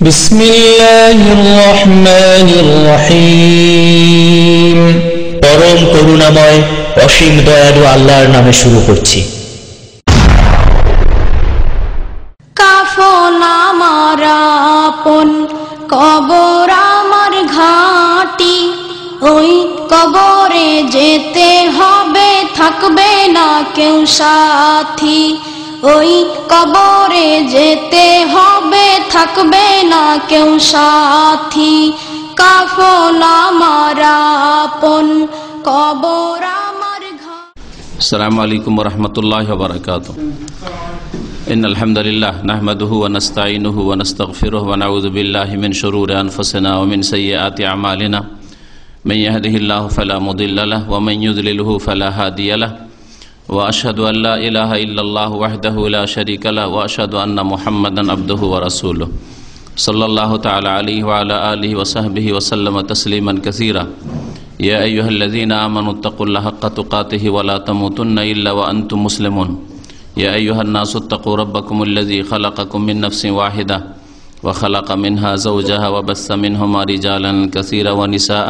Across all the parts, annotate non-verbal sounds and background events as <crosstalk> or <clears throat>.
بسم الله الرحمن الرحيم পরম করুণাময় অসীম দয়ালু আল্লাহর নামে শুরু করছি কাফন আমার আপন কবর আমার ঘাটি ওই কবরে যেতে হবে থাকবে না কেউ সাথী ওই কবরে যেতে হবে থাকবে না কেউ সাথী কাফন আমার আপন কবর আমার ঘাটি السلام عليكم ورحمة الله وبركاته إن الحمد لله نحمده ونستعينه ونستغفره ونعوذ بالله من شرور أنفسنا ومن سيئات أعمالنا من يهده الله فلا مضل له ومن يضلله فلا هادي له وأشهد أن لا إله إلا الله وحده لا شريك له وأشهد أن محمدا عبده ورسوله. صلى الله تعالى عليه وعلى آله وصحبه وسلم تسليما كثيرا. يا أيها الذين آمنوا اتقوا الله حق تقاته ولا تموتن إلا وأنتم مسلمون. يا أيها الناس اتقوا ربكم الذي خلقكم من نفس واحدة وخلق منها زوجها وبث منهما رجالا كثيرا ونساء.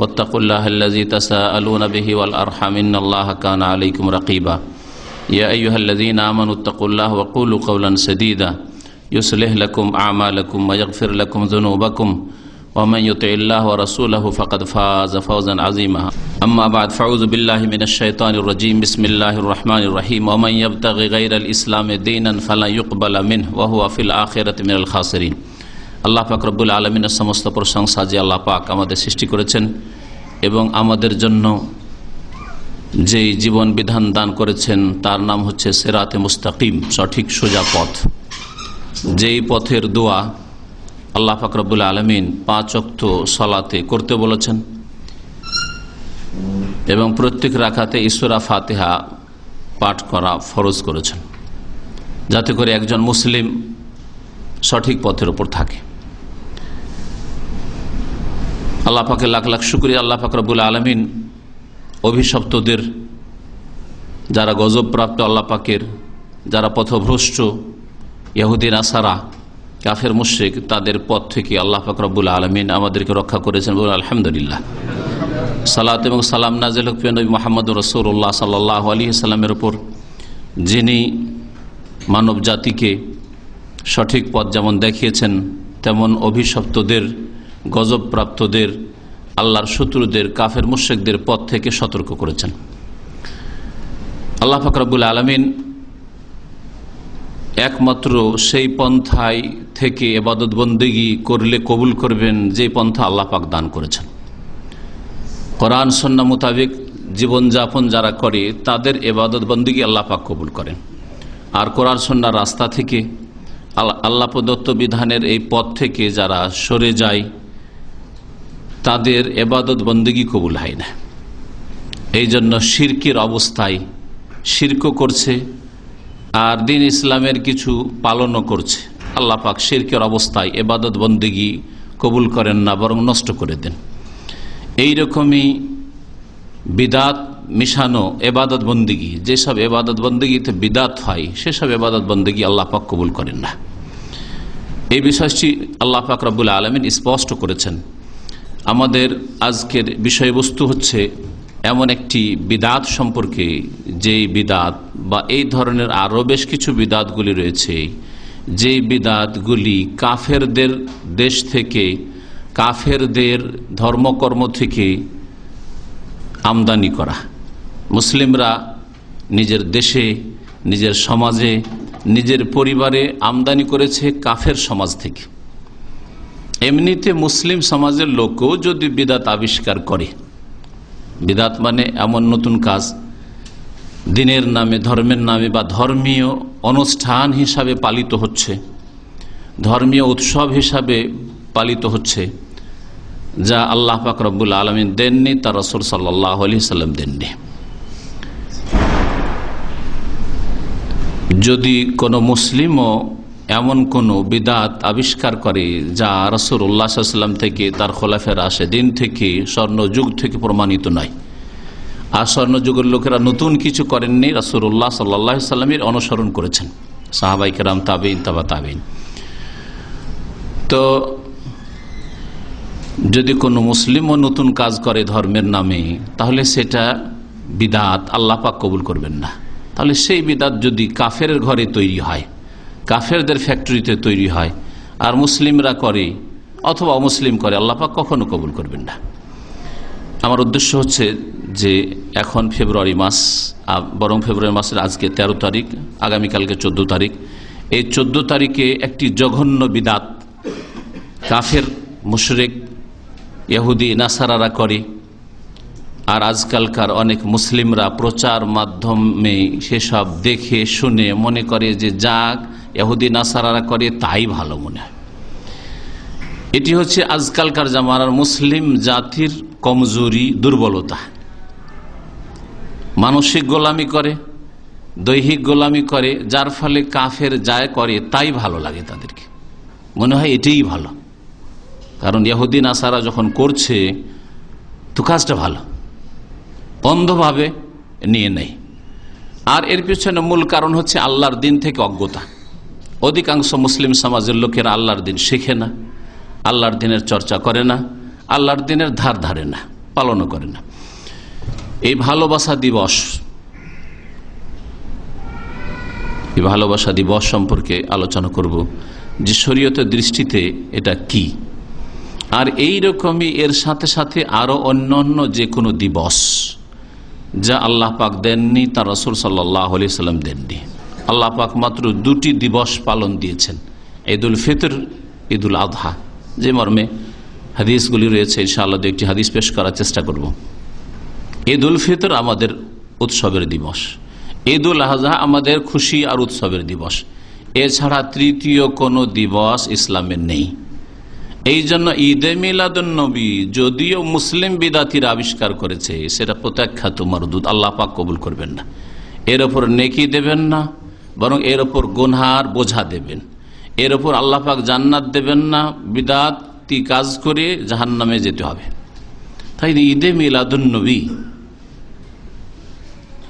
واتقوا الله الذي تساءلون به والأرحم إن الله كان عليكم رقيبا. يا أيها الذين آمنوا اتقوا الله وقولوا قولا سديدا. يصلح لكم أعمالكم ويغفر لكم ذنوبكم. ومن يطع الله ورسوله فقد فاز فوزا عظيما. أما بعد فأعوذ بالله من الشيطان الرجيم. بسم الله الرحمن الرحيم. ومن يبتغي غير الإسلام دينا فلن يقبل منه وهو في الآخرة من الخاسرين. আল্লাহ পাক রব্বুল আলমিনের সমস্ত প্রশংসা যে আল্লাহ পাক আমাদের সৃষ্টি করেছেন এবং আমাদের জন্য যেই জীবন বিধান দান করেছেন, তার নাম হচ্ছে সেরাতে মুস্তাকিম, সঠিক সোজা পথ। যেই পথের দোয়া আল্লাহ ফাকরবুল আলমিন পাঁচ অক্ত সলাতে করতে বলেছেন এবং প্রত্যেক রাখাতে ঈশ্বরা ফাতেহা পাঠ করা ফরজ করেছেন, যাতে করে একজন মুসলিম সঠিক পথের উপর থাকে। আল্লাহ পাকে লাখ লাখ শুক্রিয়া, আল্লাহ ফাকরবুল আলমিন অভিশপ্তদের যারা গজবপ্রাপ্ত আল্লাহ পাকের, যারা পথভ্রষ্ট ইহুদিন আসারা কাফের, মুশ্রিক, তাদের পথ থেকে আল্লাহ ফাকরবুল আলমিন আমাদেরকে রক্ষা করেছেন বলে আলহামদুলিল্লাহ। সালাত এবং সালাম নাজিল নবী মোহাম্মদ রসৌল্লাহ সাল্লাহ আলী সাল্লামের ওপর যিনি মানব জাতিকে সঠিক পথ যেমন দেখিয়েছেন, তেমন অভিশপ্তদের গজবপ্রাপ্তদের, আল্লাহর শত্রুদের, কাফের মুশ্রিকদের পথ থেকে সতর্ক করেছেন। আল্লাহ ফাকরাবুল আলমিন একমাত্র সেই পন্থায় থেকে এবাদত বন্দেগি করলে কবুল করবেন যে পন্থা আল্লাহ পাক দান করেছেন। কোরআন সন্না মোতাবেক জীবনযাপন যারা করে, তাদের এবাদত বন্দিগি আল্লাহ পাক কবুল করেন। আর কোরআন সন্ন্যার রাস্তা থেকে আল্লাহ প্রদত্ত বিধানের এই পথ থেকে যারা সরে যায় তাদের এবাদত বন্দিগি কবুল হয় না। এই জন্য শির্কের অবস্থায় শির্ক করছে আর দিন ইসলামের কিছু পালনও করছে। আল্লাহ পাক শিরকের অবস্থায় এবাদত বন্দিগি কবুল করেন না, বরং নষ্ট করে দেন। এই রকমই বিদাত, মিশানো এবাদত বন্দিগি, যেসব এবাদত বন্দিগিতে বিদাত হয়, সেসব এবাদত বন্দিগি আল্লাহ পাক কবুল করেন না। এই বিষয়টি আল্লাহ পাক রব্বুল আলমিন স্পষ্ট করেছেন। আমাদের আজকের বিষয়বস্তু হচ্ছে এমন একটি বিদাত সম্পর্কে, যেই বিদাত বা এই ধরনের আরও বেশ কিছু বিদাতগুলি রয়েছে, যেই বিদাতগুলি কাফেরদের দেশ থেকে, কাফেরদের ধর্মকর্ম থেকে আমদানি করা। মুসলিমরা নিজের দেশে, নিজের সমাজে, নিজের পরিবারে আমদানি করেছে কাফের সমাজ থেকে। এমনিতে মুসলিম সমাজের লোকও যদি বিদাত আবিষ্কার করে। বিদাত মানে এমন নতুন কাজ। দিনের নামে, ধর্মের নামে বা ধর্মীয় অনুষ্ঠান হিসাবে পালিত হচ্ছে। ধর্মীয় উৎসব হিসাবে পালিত হচ্ছে। যা আল্লাহ পাক রব্বুল আলমিন দেননি তার রসুল সাল্লাহ আলি সাল্লাম দেননি। যদি কোনো মুসলিমও এমন কোনো বিদাত আবিষ্কার করে যা রসুল উল্লাহাম থেকে তার খোলাফের আসে দিন থেকে স্বর্ণযুগ থেকে প্রমাণিত নয়। আর স্বর্ণযুগের লোকেরা নতুন কিছু করেননি রসুল উল্লাহ সাল্লামের অনুসরণ করেছেন। সাহাবাই কেরাম তাবিন তাবা তাবিন তো যদি কোনো মুসলিমও নতুন কাজ করে ধর্মের নামে, তাহলে সেটা বিদাত আল্লাহ পাক কবুল করবেন না। তাহলে সেই বিদাত যদি কাফের ঘরে তৈরি হয় কাফেরদের ফ্যাক্টরিতে তৈরি হয় আর মুসলিমরা করে অথবা অমুসলিম করে, আল্লাহ পাক কখনো কবুল করবেন না। আমার উদ্দেশ্য হচ্ছে যে এখন ফেব্রুয়ারি মাস বরং ফেব্রুয়ারি মাসের আজকে ১৩ তারিখ আগামীকালকে চোদ্দ তারিখ। এই চোদ্দ তারিখে একটি জঘন্য বিদাত কাফের, মুশরেক, ইহুদি, নাসারারা করে। আর আজকালকার অনেক মুসলিমরা প্রচার মাধ্যমে সেসব দেখে, শুনে মনে করে যে যাক, ইহুদি, নাসারারা করে তাই ভালো মনে হয়। এটি হচ্ছে আজকালকার জামানার মুসলিম জাতির কমজোরি, দুর্বলতা। মানসিক গোলামি করে, দৈহিক গোলামি করে, যার ফলে কাফের যায় করে, তাই ভালো লাগে তাদেরকে। মনে হয় এটাই ভালো। কারণ ইয়াহুদ্দিন আসারা যখন করছে, তো কাজটা ভালো। অন্ধভাবে নিয়ে নেই। আর এর পিছনে মূল কারণ হচ্ছে আল্লাহর দিন থেকে অজ্ঞতা। অধিকাংশ মুসলিম সমাজের লোকেরা আল্লাহর দিন শেখে না, আল্লাহর দিনের চর্চা করে না, আল্লাহর দিনের ধার ধারে না, পালনও করে না। এই ভালোবাসা দিবস, এই ভালোবাসা দিবস সম্পর্কে আলোচনা করব যে শরীয়তের দৃষ্টিতে এটা কি। আর এই রকমই এর সাথে সাথে আরও অন্যান্য যে কোনো দিবস যা আল্লাহ পাক দেননি তার রসুল সাল্লাহ আলি সাল্লাম দেননি। আল্লাহ পাক মাত্র দুটি দিবস পালন দিয়েছেন। ঈদুল ফিতর, ঈদুল আধহা। যে মর্মে হাদিসগুলি রয়েছে, ইনশাআল্লাহ একটি হাদিস পেশ করার চেষ্টা করব। ঈদ উল ফিতর আমাদের উৎসবের দিবস। ঈদ উল আজহা আমাদের খুশি আর উৎসবের দিবস। এছাড়া তৃতীয় কোনো দিবস ইসলামের নেই। এই জন্য ঈদে মিলাদুন্নবী যদিও মুসলিম বিদাতির আবিষ্কার করেছে, সেটা প্রত্যাখ্যাত মরদুদ আল্লাহ পাক কবুল করবেন না। এর ওপর নেকি দেবেন না, বরং এর ওপর গুনহার বোঝা দেবেন। এর ওপর আল্লাহ পাক জান্নাত দেবেন না, বিদাতি কাজ করে জাহান নামে যেতে হবে। তাই ঈদে মিলাদুন্নবী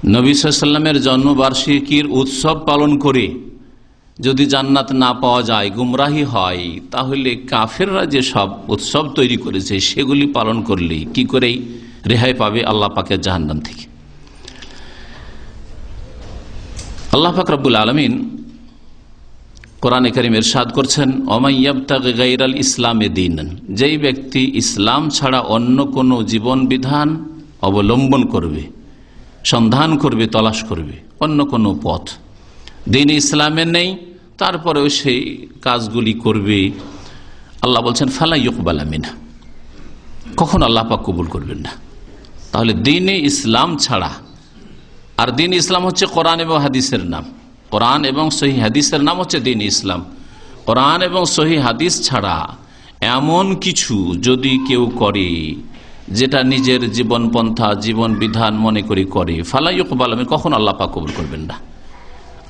নবী সাল্লামের জন্মবার্ষিকীর উৎসব পালন করে যদি জান্নাত না পাওয়া যায়, গুমরাহি হয়, তাহলে কাফেররা যে সব উৎসব তৈরি করেছে, সেগুলি পালন করলে কি করেই রেহাই পাবে আল্লাহ পাকের জাহান্নাম থেকে। আল্লাহ পাক রব্বুল আলমিন কোরআনে করিম এরশাদ করছেন ওমাইয়াবতাল ইসলামে দিন যেই ব্যক্তি ইসলাম ছাড়া অন্য কোনো জীবন বিধান অবলম্বন করবে, সন্ধান করবে, তলাশ করবে, অন্য কোনো পথ। দিন ইসলামে নেই তারপরেও সেই কাজগুলি করবে। আল্লাহ বলছেন, ফালা ইকবালামিনা কখন আল্লাহ পাক কবুল করবেন না। তাহলে দিনে ইসলাম ছাড়া, আর দিন ইসলাম হচ্ছে কোরআন এবং হাদিসের নাম। কোরআন এবং সহি হাদিসের নাম হচ্ছে দিন ইসলাম। কোরআন এবং সহি হাদিস ছাড়া এমন কিছু যদি কেউ করে, যেটা নিজের জীবন পন্থা জীবন বিধান মনে করে করে ফালাই ইকবাল আমি কখন আল্লাহ পাক কবুল করবেন না।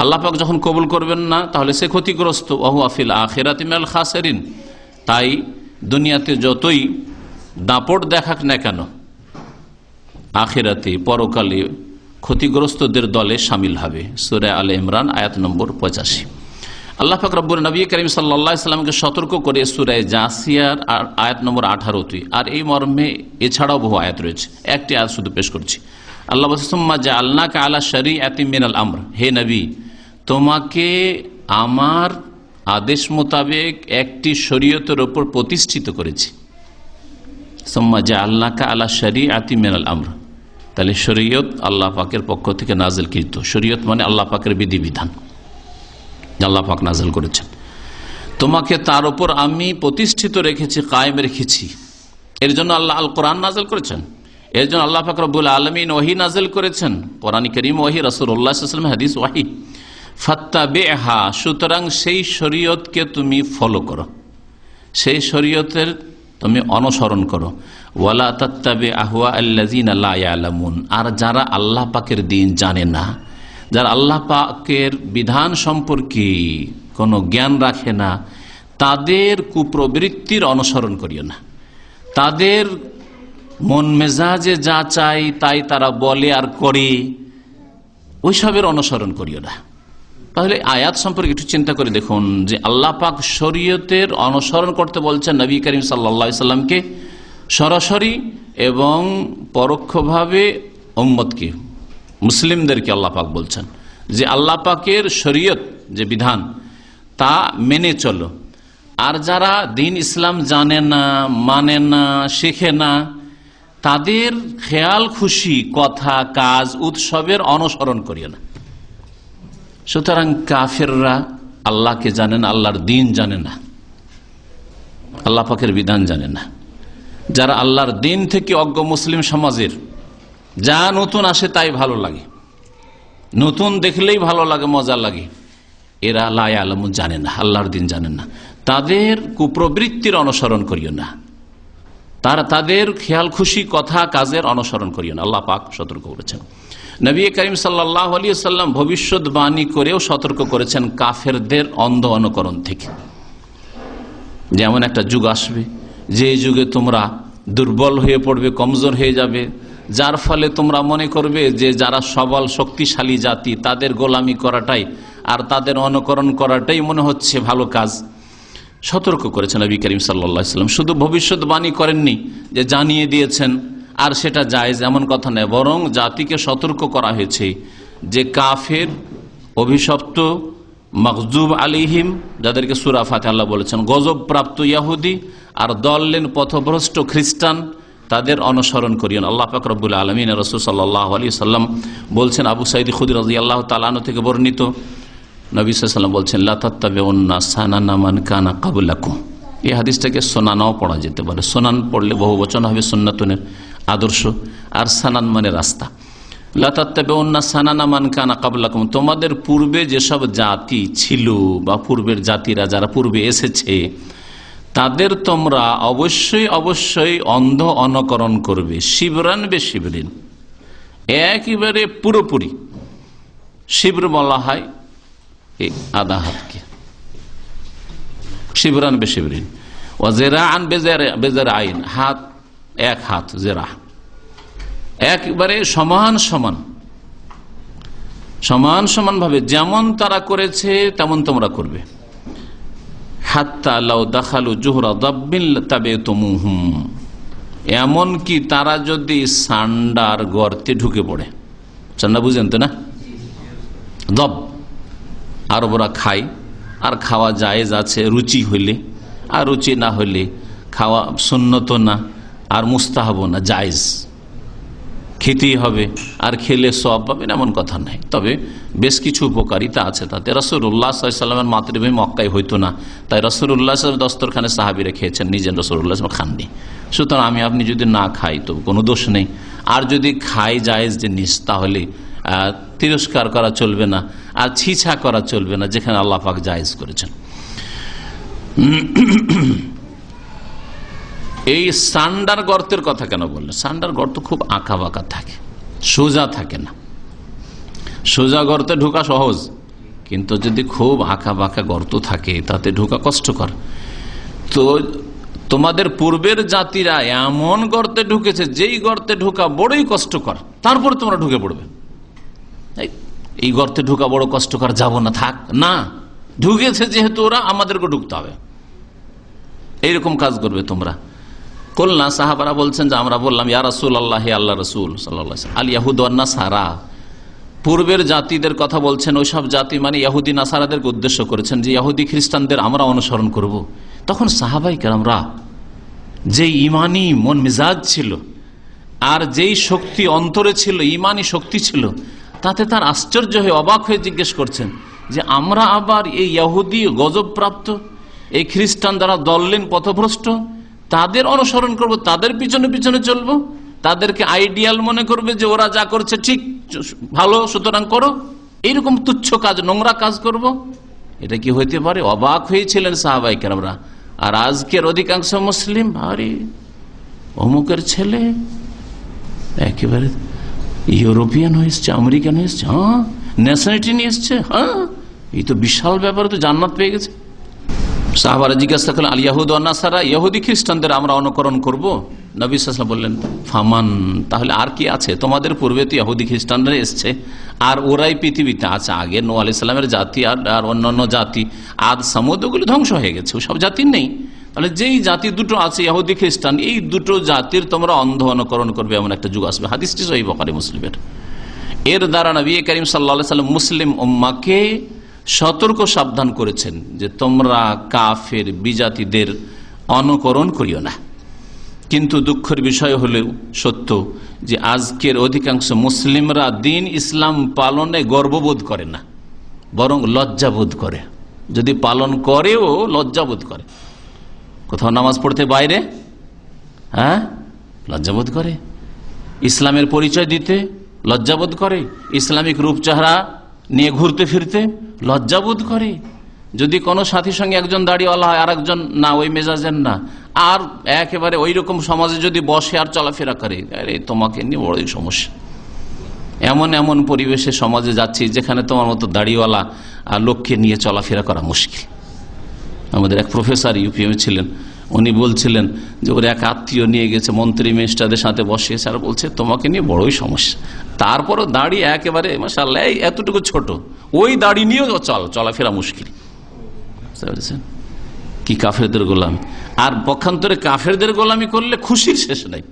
আল্লাহ পাক যখন কবুল করবেন না, তাহলে সে ক্ষতিগ্রস্ত। ওহু আফিল আখেরাতিমাল খাসেরিন। তাই দুনিয়াতে যতই দাপট দেখাক না কেন, আখেরাতে পরকালে ক্ষতিগ্রস্তদের দলে সামিল হবে। সুরে আল ইমরান, আয়াত নম্বর পঁচাশি। আল্লাহ ফাকরাবুর নবী করিম সাল্লামকে সতর্ক করে সুরায় জাসিয়ার আয়াত নম্বর আঠারোটি আর এই মর্মে এছাড়াও বহু আয়াত রয়েছে। একটি আয়াত শুধু পেশ করছি। আল্লাহ যে আল্লাহকে আল্লাহ শরী আতিম মিনাল আমর। হে নবী তোমাকে আমার আদেশ মোতাবেক একটি শরীয়তের ওপর প্রতিষ্ঠিত করেছি। সোম্মা যে আল্লাহকে আল্লাহ শরী আতিম মিনাল আমর। তাহলে শরীয়ত আল্লাহ পাকের পক্ষ থেকে নাজেল কৃত শরীয়ত মানে আল্লাহ পাকের বিধিবিধান আল্লাহ পাক নাজেল করেছেন। তোমাকে তার উপর আমি প্রতিষ্ঠিত রেখেছি, কায়েম রেখেছি। এর জন্য আল্লাহ আল কোরআন নাজেল করেছেন। এর জন্য আল্লাহ পাক রব্বুল আলমিন ওহি নাজেল করেছেন। কোরআন করিম ওহি রসুল্লাহাম হাদিস ওয়াহি ফাত্তা বেহা সুতরাং সেই শরীয়তকে তুমি ফলো করো। সেই শরীয়তের তুমি অনুসরণ করো। ওয়ালা তত্তাবে আহুয়া আল্লাজিন আল্লাহ আলামুন আর যারা আল্লাহ পাকের দিন জানে না, যারা আল্লাহ পাকের বিধান সম্পর্কে কোনো জ্ঞান রাখে না, তাদের কুপ্রবৃত্তির অনুসরণ করিও না। তাদের মন মেজাজে যা চাই তাই তারা বলে আর করে, ওইসবের অনুসরণ করিও না। তাহলে আয়াত সম্পর্কে একটু চিন্তা করে দেখুন যে আল্লাহ পাক শরীয়তের অনুসরণ করতে বলছেন নবী করিম সাল্লা সাল্লামকে সরাসরি এবং পরোক্ষভাবে ওম্মদকে মুসলিমদেরকে আল্লাহ পাক বলছেন যে আল্লাহ পাকের শরীয়ত যে বিধান, তা মেনে চলো। আর যারা দিন ইসলাম জানে না মানে না, শেখে না, তাদের খেয়াল খুশি, কথা, কাজ, উৎসবের অনুসরণ করিও না। সুতরাং কাফেররা আল্লাহকে জানে না, আল্লাহর দিন জানে না, আল্লাহ পাকের বিধান জানে না। যারা আল্লাহর দিন থেকে অজ্ঞ মুসলিম সমাজের, যা নতুন আসে তাই ভালো লাগে। নতুন দেখলেই ভালো লাগে, মজা লাগে। এরা লাই আলম জানে না, আল্লাহর দিন জানে না। তাদের কুপ্রবৃত্তির অনুসরণ করিও না। তারা তাদের খেয়াল খুশি, কথা, কাজের অনুসরণ করিও না। আল্লাহ পাক সতর্ক করেছেন। নবী করিম সাল্লাহ আলী সাল্লাম ভবিষ্যৎবাণী করেও সতর্ক করেছেন কাফেরদের অন্ধ অনুকরণ থেকে। যেমন একটা যুগ আসবে, যে যুগে তোমরা দুর্বল হয়ে পড়বে, কমজোর হয়ে যাবে, যার ফলে তোমরা মনে করবে যে যারা সবল, শক্তিশালী জাতি, তাদের গোলামি করাটাই আর তাদের অনুকরণ করাটাই মনে হচ্ছে ভালো কাজ। সতর্ক করেছেন নবী করিম সাল্লাম শুধু ভবিষ্যৎবাণী করেননি, যে জানিয়ে দিয়েছেন আর সেটা জায়েজ এমন কথা নয়, বরং জাতিকে সতর্ক করা হয়েছে যে কাফের, অভিশপ্ত মকজুব আলিহিম, যাদেরকে সুরা ফাতে আল্লাহ বলেছেন গজব প্রাপ্ত ইয়াহুদি আর দললেন পথভ্রষ্ট খ্রিস্টান, তাদের অনুসরণ করিয়েন। আল্লাহ ফাকরবুল আলমিন রসুল সাল্লাহ আলী সাল্লাম বলছেন, আবু সাইদি খুদি রাজি আল্লাহ তালানো থেকে বর্ণিত, নবী সাল্লাম বলছেন লাতাত্তাবেউন্না সানানামান কানা কাবুলাকুম এই হাদিসটাকে সোনানাও পড়া যেতে পারে। সোনান পড়লে বহু বচন হবে সন্ন্যাতনের আদর্শ আর সানান মানে রাস্তা। লাতাত্তাবেউন্না সানানামান কানা কাবুলাকুম। তোমাদের পূর্বে যেসব জাতি ছিল বা পূর্বের জাতিরা যারা পূর্বে এসেছে, তাদের তোমরা অবশ্যই অবশ্যই অন্ধ অনুকরণ করবে, শিবরান বে শিবরিন। একেবারে পুরোপুরি। শিবর বলা হয় আধা হাতকে। শিবরান বে শিবরিন। ও জেরা আন বেজার আইন হাত এক হাত জেরা। একবারে সমান সমান। সমান সমান ভাবে যেমন তারা করেছে, তেমন তোমরা করবে। এমনকি তারা যদি সান্ডার গর্তে ঢুকে পড়ে। চান্ডা বুঝেন তো না? দব। আর ওরা খায়। আর খাওয়া জায়েজ আছে, রুচি হইলে। আর রুচি না হইলে খাওয়া সুন্নত না। আর মুস্তাহাব না, জায়েজ। খেতেই হবে, আর খেলে সব পাবেন এমন কথা নাই। তবে বেশ কিছু উপকারিতা আছে তাতে। রসুল্লাহ সাল্লামের মাতৃভূমি মক্কাই হইতো না। তাই রসুল্লাহ দস্তরখানে সাহাবিরে খেয়েছেন, নিজের রসুল্লাহ খাননি। সুতরাং আমি, আপনি যদি না খাই, তো কোনো দোষ নেই। আর যদি খাই, জায়েজ জিনিস তাহলে তিরস্কার করা চলবে না, আর ছিছা করা চলবে না, যেখানে আল্লাহ পাক জায়েজ করেছেন। এই সান্ডার গর্তের কথা কেন বললেন সান্ডার গর্ত খুব আঁকা বাঁকা থাকে, সোজা থাকে না। সোজা গর্তে ঢোকা সহজ, কিন্তু যদি খুব আঁকা বাঁকা গর্ত থাকে, তাতে ঢোকা কষ্টকর। তো তোমাদের পূর্বের জাতিরা এমন গর্তে ঢুকেছে, যেই গর্তে ঢোকা বড়ই কষ্টকর, তারপর তোমরা ঢুকে পড়বে। এই গর্তে ঢোকা বড় কষ্টকর, যাব না, থাক, না। ঢুকেছে যেহেতু ওরা, আমাদেরকে ঢুকতে হবে। এইরকম কাজ করবে তোমরা। কল্লা সাহাবারা বলছেন যে আমরা বললাম, ইয়া রসুল আল্লাহ আল্লাহ রসুল সাল্লাহ আল ইয়াহুদ্না সারা পূর্বের জাতিদের কথা বলছেন, ওইসব জাতি মানে ইয়াহুদি নাসারাদেরকে উদ্দেশ্য করেছেন যে ইয়াহুদি খ্রিস্টানদের আমরা অনুসরণ করব। তখন সাহাবাই কেরামরা যে ইমানি মন মেজাজ ছিল আর যেই শক্তি অন্তরে ছিল, ইমানি শক্তি ছিল, তাতে তার আশ্চর্য হয়ে অবাক হয়ে জিজ্ঞেস করছেন যে আমরা আবার এই ইয়াহুদি গজবপ্রাপ্ত? এই খ্রিস্টান দ্বারা দললেন পথভ্রষ্ট? তাদের অনুসরণ করব, তাদের পিছনে পিছনে চলব, তাদেরকে আইডিয়াল মনে করবে যে ওরা যা করছে ঠিক, ভালো, সুতরাং করো। এইরকম তুচ্ছ কাজ, নোংরা কাজ করব। এটা কি হইতে পারে? অবাক হয়েছিলেন সাহাবাইকার আমরা আর আজকের অধিকাংশ মুসলিম, আরে, অমুকের ছেলে, একেবারে ইউরোপিয়ান হয়েছে আমেরিকান হয়েছে হ্যাঁ ন্যাশনালিটি নিয়ে এসছে হ্যাঁ এই তো বিশাল ব্যাপারে, তো জান্নাত পেয়ে গেছে। সাহাবারা জিজ্ঞাসা করলেন, আল ইয়াহুদ নাসারা? ইহুদি খ্রিস্টানদের আমরা অনুকরণ করব। নবী সাল্লাম বললেন, ফামান, তাহলে আর কি আছে? তোমাদের পূর্বে তো ইহুদি খ্রিস্টানরা এসছে, আর ওরাই পৃথিবীতে আছে। আগে নো আলি সাল্লামের জাতি আর আর অন্যান্য জাতি আদ সামুদ্রগুলি ধ্বংস হয়ে গেছে সব জাতির নেই। তাহলে যেই জাতি দুটো আছে ইহুদি খ্রিস্টান, এই দুটো জাতির তোমরা অন্ধ অনুকরণ করবে এমন একটা যুগ আসবে। হাদিসটি সহি বকারি মুসলিমের। এর দ্বারা নবী করিম সাল্লা সাল্লাম মুসলিম উম্মাকে সতর্ক সাবধান করেছেন যে তোমরা কাফের, বিজাতিদের অনুকরণ করিও না। কিন্তু দুঃখের বিষয় হলেও সত্য যে আজকের অধিকাংশ মুসলিমরা দিন ইসলাম পালনে গর্ববোধ করে না, বরং লজ্জাবোধ করে। যদি পালন করেও লজ্জাবোধ করে। কোথাও নামাজ পড়তে বাইরে? হ্যাঁ? লজ্জাবোধ করে। ইসলামের পরিচয় দিতে লজ্জাবোধ করে। ইসলামিক রূপ, চেহারা নিয়ে ঘুরতে ফিরতে লজ্জাবোধ করে। যদি কোনো সাথীর সঙ্গে একজন দাড়িওয়ালা হয় আর একজন না, ওই মেজাজের না। আর একেবারে ওই রকম সমাজে যদি বসে আর চলাফেরা করে, আরে তোমাকে নিয়ে বড়ই সমস্যা। এমন এমন পরিবেশে সমাজে যাচ্ছি যেখানে তোমার মতো দাড়িওয়ালা আর লোককে নিয়ে চলাফেরা করা মুশকিল। আমাদের এক প্রফেসর ইউপিএম ছিলেন। উনি বলছিলেন যে ওর এক আত্মীয় নিয়ে গেছে, মন্ত্রী মিনিস্টারদের সাথে বসে স্যার বলছে, তোমাকে নিয়ে বড়ই সমস্যা। তারপরও দাড়ি একেবারে মাসাল্লাহ এতটুকু ছোট। ওই দাড়ি নিয়েও চল, চলাফেরা মুশকিল। বুঝতে পেরেছেন? কি কাফেরদের গোলামি। আর পক্ষান্তরে কাফেরদের গোলামি করলে খুশির শেষ নাই।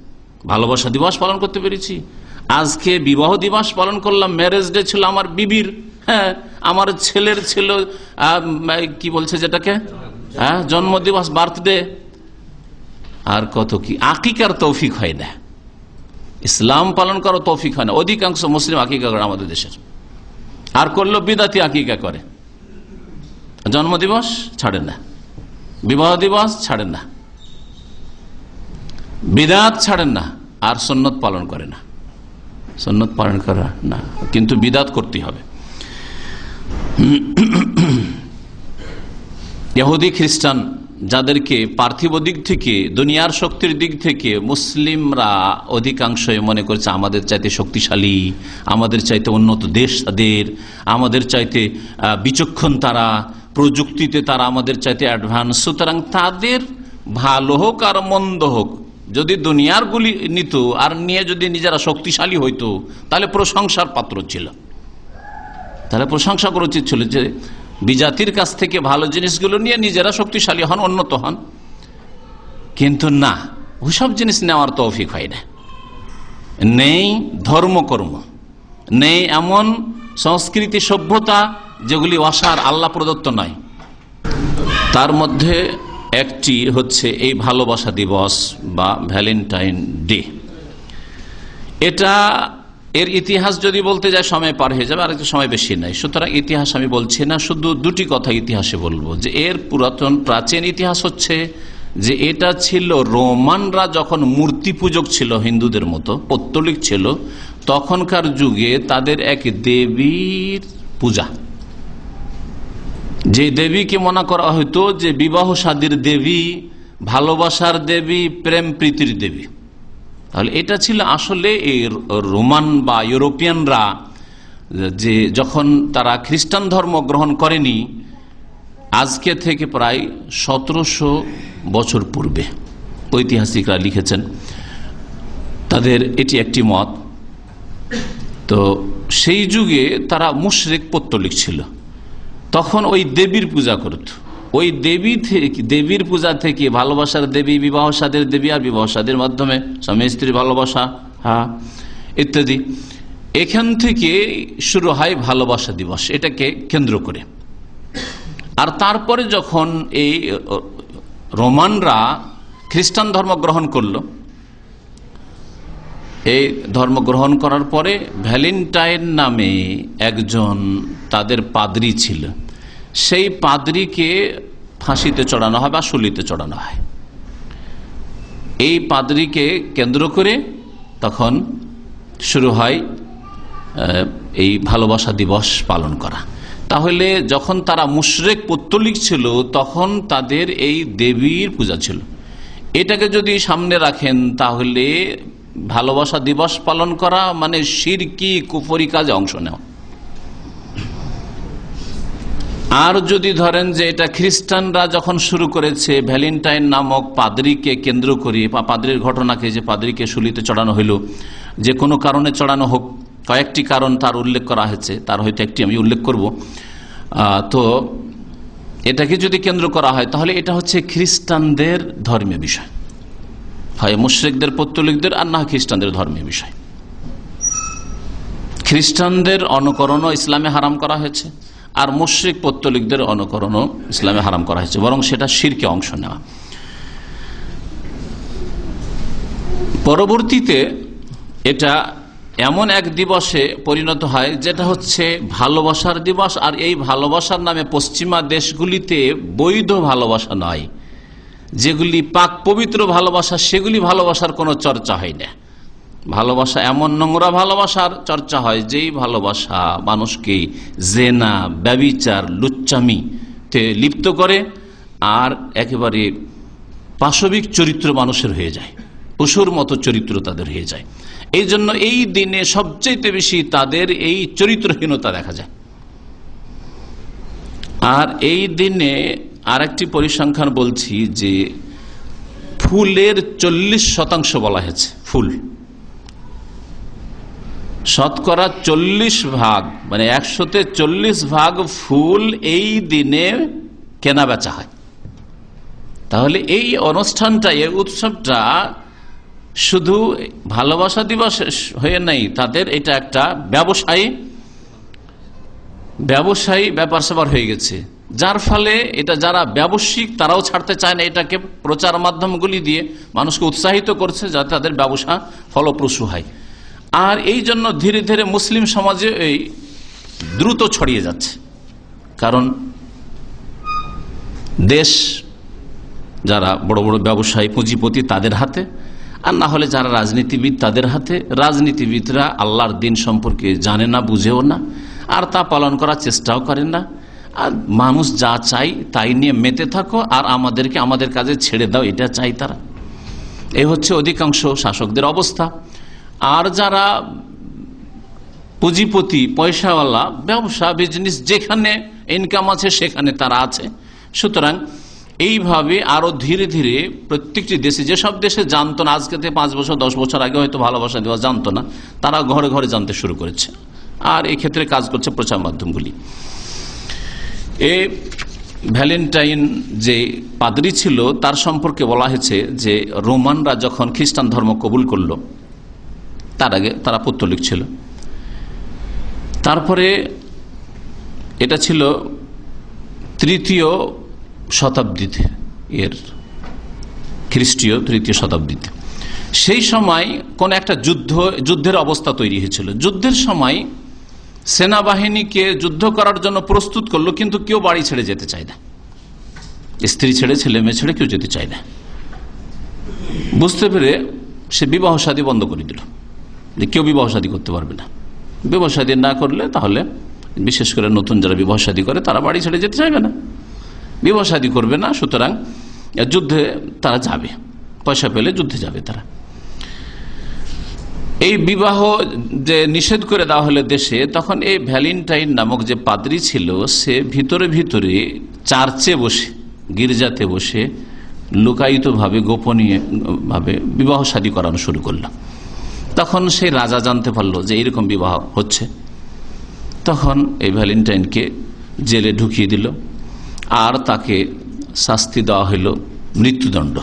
ভালোবাসা দিবস পালন করতে পেরেছি। আজকে বিবাহ দিবস পালন করলাম ম্যারেজ ডে ছিল আমার বিবির। হ্যাঁ আমার ছেলের ছিল কি বলছে যেটাকে? হ্যাঁ জন্ম দিবস বার্থডে আর কত কি? আকিকার তৌফিক হয় না। ইসলাম পালন করার তৌফিক হয় না। অধিকাংশ মুসলিম আকিকা করে আমাদের দেশের। আর করল বিদাতি আকিকা করে। জন্মদিবস ছাড়েন না। বিবাহ দিবস ছাড়েন না। বিদাত ছাড়েন না। আর সন্ন্যত পালন করে না। সন্ন্যত পালন করা না। কিন্তু বিদাত করতে হবে। খ্রিস্টান যাদেরকে পার্থিব দিক থেকে, দুনিয়ার শক্তির দিক থেকে মুসলিমরা অধিকাংশই মনে করছে আমাদের চাইতে শক্তিশালী, আমাদের চাইতে উন্নত দেশ তাদের, আমাদের চাইতে বিচক্ষণ তারা, প্রযুক্তিতে তারা আমাদের চাইতে অ্যাডভান্স সুতরাং তাদের ভালো হোক আর মন্দ হোক, যদি দুনিয়ার গুলি নিত আর নিয়ে যদি নিজেরা শক্তিশালী হইতো, তাহলে প্রশংসার পাত্র ছিল। তাহলে প্রশংসা করা উচিত ছিল যে বিজাতির কাছ থেকে ভালো জিনিসগুলো নিয়ে নিজেরা শক্তিশালী হন, উন্নত হন। কিন্তু না ওইসব জিনিস নেওয়ার তৌফিক হয় না। নেই ধর্মকর্ম, নেই এমন সংস্কৃতি সভ্যতা যেগুলি অসার, আল্লাহ প্রদত্ত নয়। তার মধ্যে একটি হচ্ছে এই ভালোবাসা দিবস বা ভ্যালেন্টাইন ডে। এটা এর ইতিহাস যদি বলতে যায়, সময় পার হয়ে যাবে আর একটু সময় বেশি নাই। সুতরাং ইতিহাস আমি বলছি না, শুধু দুটি কথা ইতিহাসে বলব, যে এর পুরাতন প্রাচীন ইতিহাস হচ্ছে যে এটা ছিল রোমানরা যখন মূর্তি পূজক ছিল হিন্দুদের মতো, পত্তলিক ছিল, তখনকার যুগে তাদের এক দেবীর পূজা। যে দেবীকে মনে করা হতো যে বিবাহ সাদীর দেবী, ভালোবাসার দেবী, প্রেম প্রীতির দেবী। তাহলে এটা ছিল আসলে রোমান বা ইউরোপিয়ানরা, যে যখন তারা খ্রিস্টান ধর্ম গ্রহণ করেনি, আজকে থেকে প্রায় সতেরোশো বছর পূর্বে, ঐতিহাসিকরা লিখেছেন, তাদের এটি একটি মত। তো সেই যুগে তারা মুশরেক পত্তলিক ছিল তখন ওই দেবীর পূজা করত। ওই দেবী থেকে, দেবীর পূজা থেকে ভালোবাসার দেবী, বিবাহ সাদের দেবী আর বিবাহ সাদের মাধ্যমে স্বামী স্ত্রীর ভালোবাসা হ্যাঁ ইত্যাদি। এখান থেকে শুরু হয় ভালোবাসা দিবস, এটাকে কেন্দ্র করে। আর তারপরে যখন এই রোমানরা খ্রিস্টান ধর্ম গ্রহণ করল, এই ধর্ম গ্রহণ করার পরে ভ্যালেন্টাইন নামে একজন তাদের পাদ্রি ছিল। সেই পাদ্রিকে ফাঁসিতে চড়ানো হয় বা শুলিতে চড়ানো হয়। এই পাদ্রিকে কেন্দ্র করে তখন শুরু হয় এই ভালোবাসা দিবস পালন করা। তাহলে যখন তারা মুশরেক পত্তলিক ছিল, তখন তাদের এই দেবীর পূজা ছিল। এটাকে যদি সামনে রাখেন, তাহলে ভালোবাসা দিবস পালন করা মানে সিরকি কুফরি কাজে অংশ নেওয়া। আর যদি ধরেন যে এটা খ্রিস্টানরা যখন শুরু করেছে, ভ্যালেন্টাইন নামক পাদ্রিকে কেন্দ্র করে বা পাদ্রির ঘটনাকে যে পাদ্রিকে শুলিতে চড়ানো হইল, যে কোনো কারণে চড়ানো হোক, কয়েকটি কারণ তার উল্লেখ করা হয়েছে, তার হয়তো একটি আমি উল্লেখ করব। তো এটাকে যদি কেন্দ্র করা হয়, তাহলে এটা হচ্ছে খ্রিস্টানদের ধর্মীয় বিষয়। হয় মুশ্রিকদের, পত্তলিকদের, আর না খ্রিস্টানদের ধর্মীয় বিষয়। খ্রিস্টানদের অনুকরণও ইসলামে হারাম করা হয়েছে। আর মুশ্রিক পত্তলিকদের অনুকরণও ইসলামে হারাম করা হয়েছে, বরং সেটা শিরকে অংশ নেওয়া। পরবর্তীতে এটা এমন এক দিবসে পরিণত হয়, যেটা হচ্ছে ভালোবাসার দিবস, আর এই ভালোবাসার নামে পশ্চিমা দেশগুলিতে বৈধ ভালোবাসা নয়। যেগুলি পাক পবিত্র ভালোবাসা, সেগুলি ভালোবাসার কোনো চর্চা হয় না। ভালোবাসা, এমন নোংরা ভালোবাসার চর্চা হয় যেই ভালোবাসা মানুষকে জেনা, ব্যবিচার লুচ্চামিতে লিপ্ত করে আর একেবারে পাশবিক চরিত্র মানুষের হয়ে যায়, পশুর মতো চরিত্র তাদের হয়ে যায়। এই জন্য এই দিনে সবচেয়ে বেশি তাদের এই চরিত্রহীনতা দেখা যায়। আর এই দিনে আরেকটি পরিসংখ্যান বলছি যে ফুলের চল্লিশ শতাংশ বলা হয়েছে, ফুল। শতকরা চল্লিশ ভাগ মানে একশোতে চল্লিশ ভাগ ফুল এই দিনে কেনা বেচা হয়। তাহলে এই অনুষ্ঠানটা, এই উৎসবটা শুধু ভালোবাসা দিবস হয়ে নাই, তাদের এটা একটা ব্যবসায়ী ব্যবসায়ী ব্যাপার স্যাপার হয়ে গেছে। যার ফলে এটা যারা ব্যবসায়িক, তারাও ছাড়তে চায় না এটাকে প্রচার মাধ্যমগুলি দিয়ে। মানুষকে উৎসাহিত করছে যাতে তাদের ব্যবসা ফলপ্রসূ হয়। আর এই জন্য ধীরে ধীরে মুসলিম সমাজে এই দ্রুত ছড়িয়ে যাচ্ছে। কারণ দেশ যারা বড় বড় ব্যবসায়ী, পুঁজিপতি তাদের হাতে, আর না হলে যারা রাজনীতিবিদ তাদের হাতে। রাজনীতিবিদরা আল্লাহর দিন সম্পর্কে জানে না, বুঝেও না, আর তা পালন করার চেষ্টাও করেন না। আর মানুষ যা চাই তাই নিয়ে মেতে থাকো, আর আমাদেরকে আমাদের কাজে ছেড়ে দাও, এটা চাই তারা। এই হচ্ছে অধিকাংশ শাসকদের অবস্থা। আর যারা পুঁজিপতি, পয়সাওয়ালা, ব্যবসা বিজনেস যেখানে ইনকাম আছে সেখানে তারা আছে। সুতরাং এইভাবে আরও ধীরে ধীরে প্রত্যেকটি দেশে, যেসব দেশে জানতো না, আজকে থেকে পাঁচ বছর, দশ বছর আগে হয়তো ভালোবাসা দেওয়া জানতো না, তারা ঘরে ঘরে জানতে শুরু করেছে। আর ক্ষেত্রে কাজ করছে প্রচার মাধ্যমগুলি। এ ভ্যালেন্টাইন যে পাদরি ছিল, তার সম্পর্কে বলা হয়েছে যে রোমানরা যখন খ্রিস্টান ধর্ম কবুল করল তার আগে তারা পত্তলিক ছিল তারপরে এটা ছিল তৃতীয় শতাব্দীতে, এর খ্রিস্টীয় তৃতীয় শতাব্দীতে। সেই সময় কোন একটা যুদ্ধ, যুদ্ধের অবস্থা তৈরি হয়েছিল। যুদ্ধের সময় সেনাবাহিনীকে যুদ্ধ করার জন্য প্রস্তুত করল, কিন্তু কেউ বাড়ি ছেড়ে যেতে চায় না। স্ত্রী ছেড়ে, ছেলে মেয়ে ছেড়ে কেউ যেতে চায় না। বুঝতে পেরে সে বিবাহ সাদী বন্ধ করে দিল। যে কেউ বিবাহ সাদী করতে পারবে না। বিবাহ সাদী না করলে তাহলে বিশেষ করে নতুন যারা বিবাহ সাদী করে, তারা বাড়ি ছেড়ে যেতে চাইবে না। বিবাহ সাদী করবে না, সুতরাং যুদ্ধে তারা যাবে। পয়সা পেলে যুদ্ধে যাবে তারা। এই বিবাহ যে নিষেধ করে দেওয়া হলে দেশে, তখন এই ভ্যালেন্টাইন নামক যে পাদ্রি ছিল, সে ভিতরে ভিতরে চার্চে বসে, গির্জাতে বসে লুকায়িত ভাবে গোপনীয় ভাবে বিবাহ শাদী করানো শুরু করল। তখন সেই রাজা জানতে পারল যে এরকম বিবাহ হচ্ছে। তখন এই ভ্যালেন্টাইনকে জেলে ঢুকিয়ে দিল আর তাকে শাস্তি দেওয়া হইল মৃত্যুদণ্ড।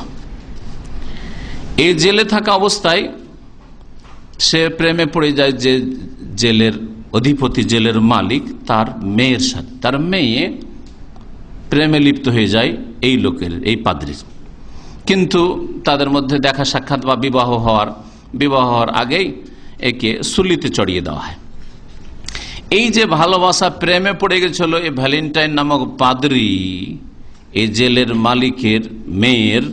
এই জেলে থাকা অবস্থায় সে প্রেমে পড়ে যায় যে জেলের অধিপতি, জেলের মালিক তার মেয়ের সাথে। তার মেয়ে প্রেমে লিপ্ত হয়ে যায় এই লোকের, এই পাদ্রির। কিন্তু তাদের মধ্যে দেখা সাক্ষাৎ বা বিবাহ হওয়ার বিবাহ হওয়ার আগেই একে সুলিতে চড়িয়ে দেওয়া হয়। এই যে ভালোবাসা প্রেমে পড়ে গেছিল এই ভ্যালেন্টাইন নামক পাদরি এই জেলের মালিকের মেয়ের,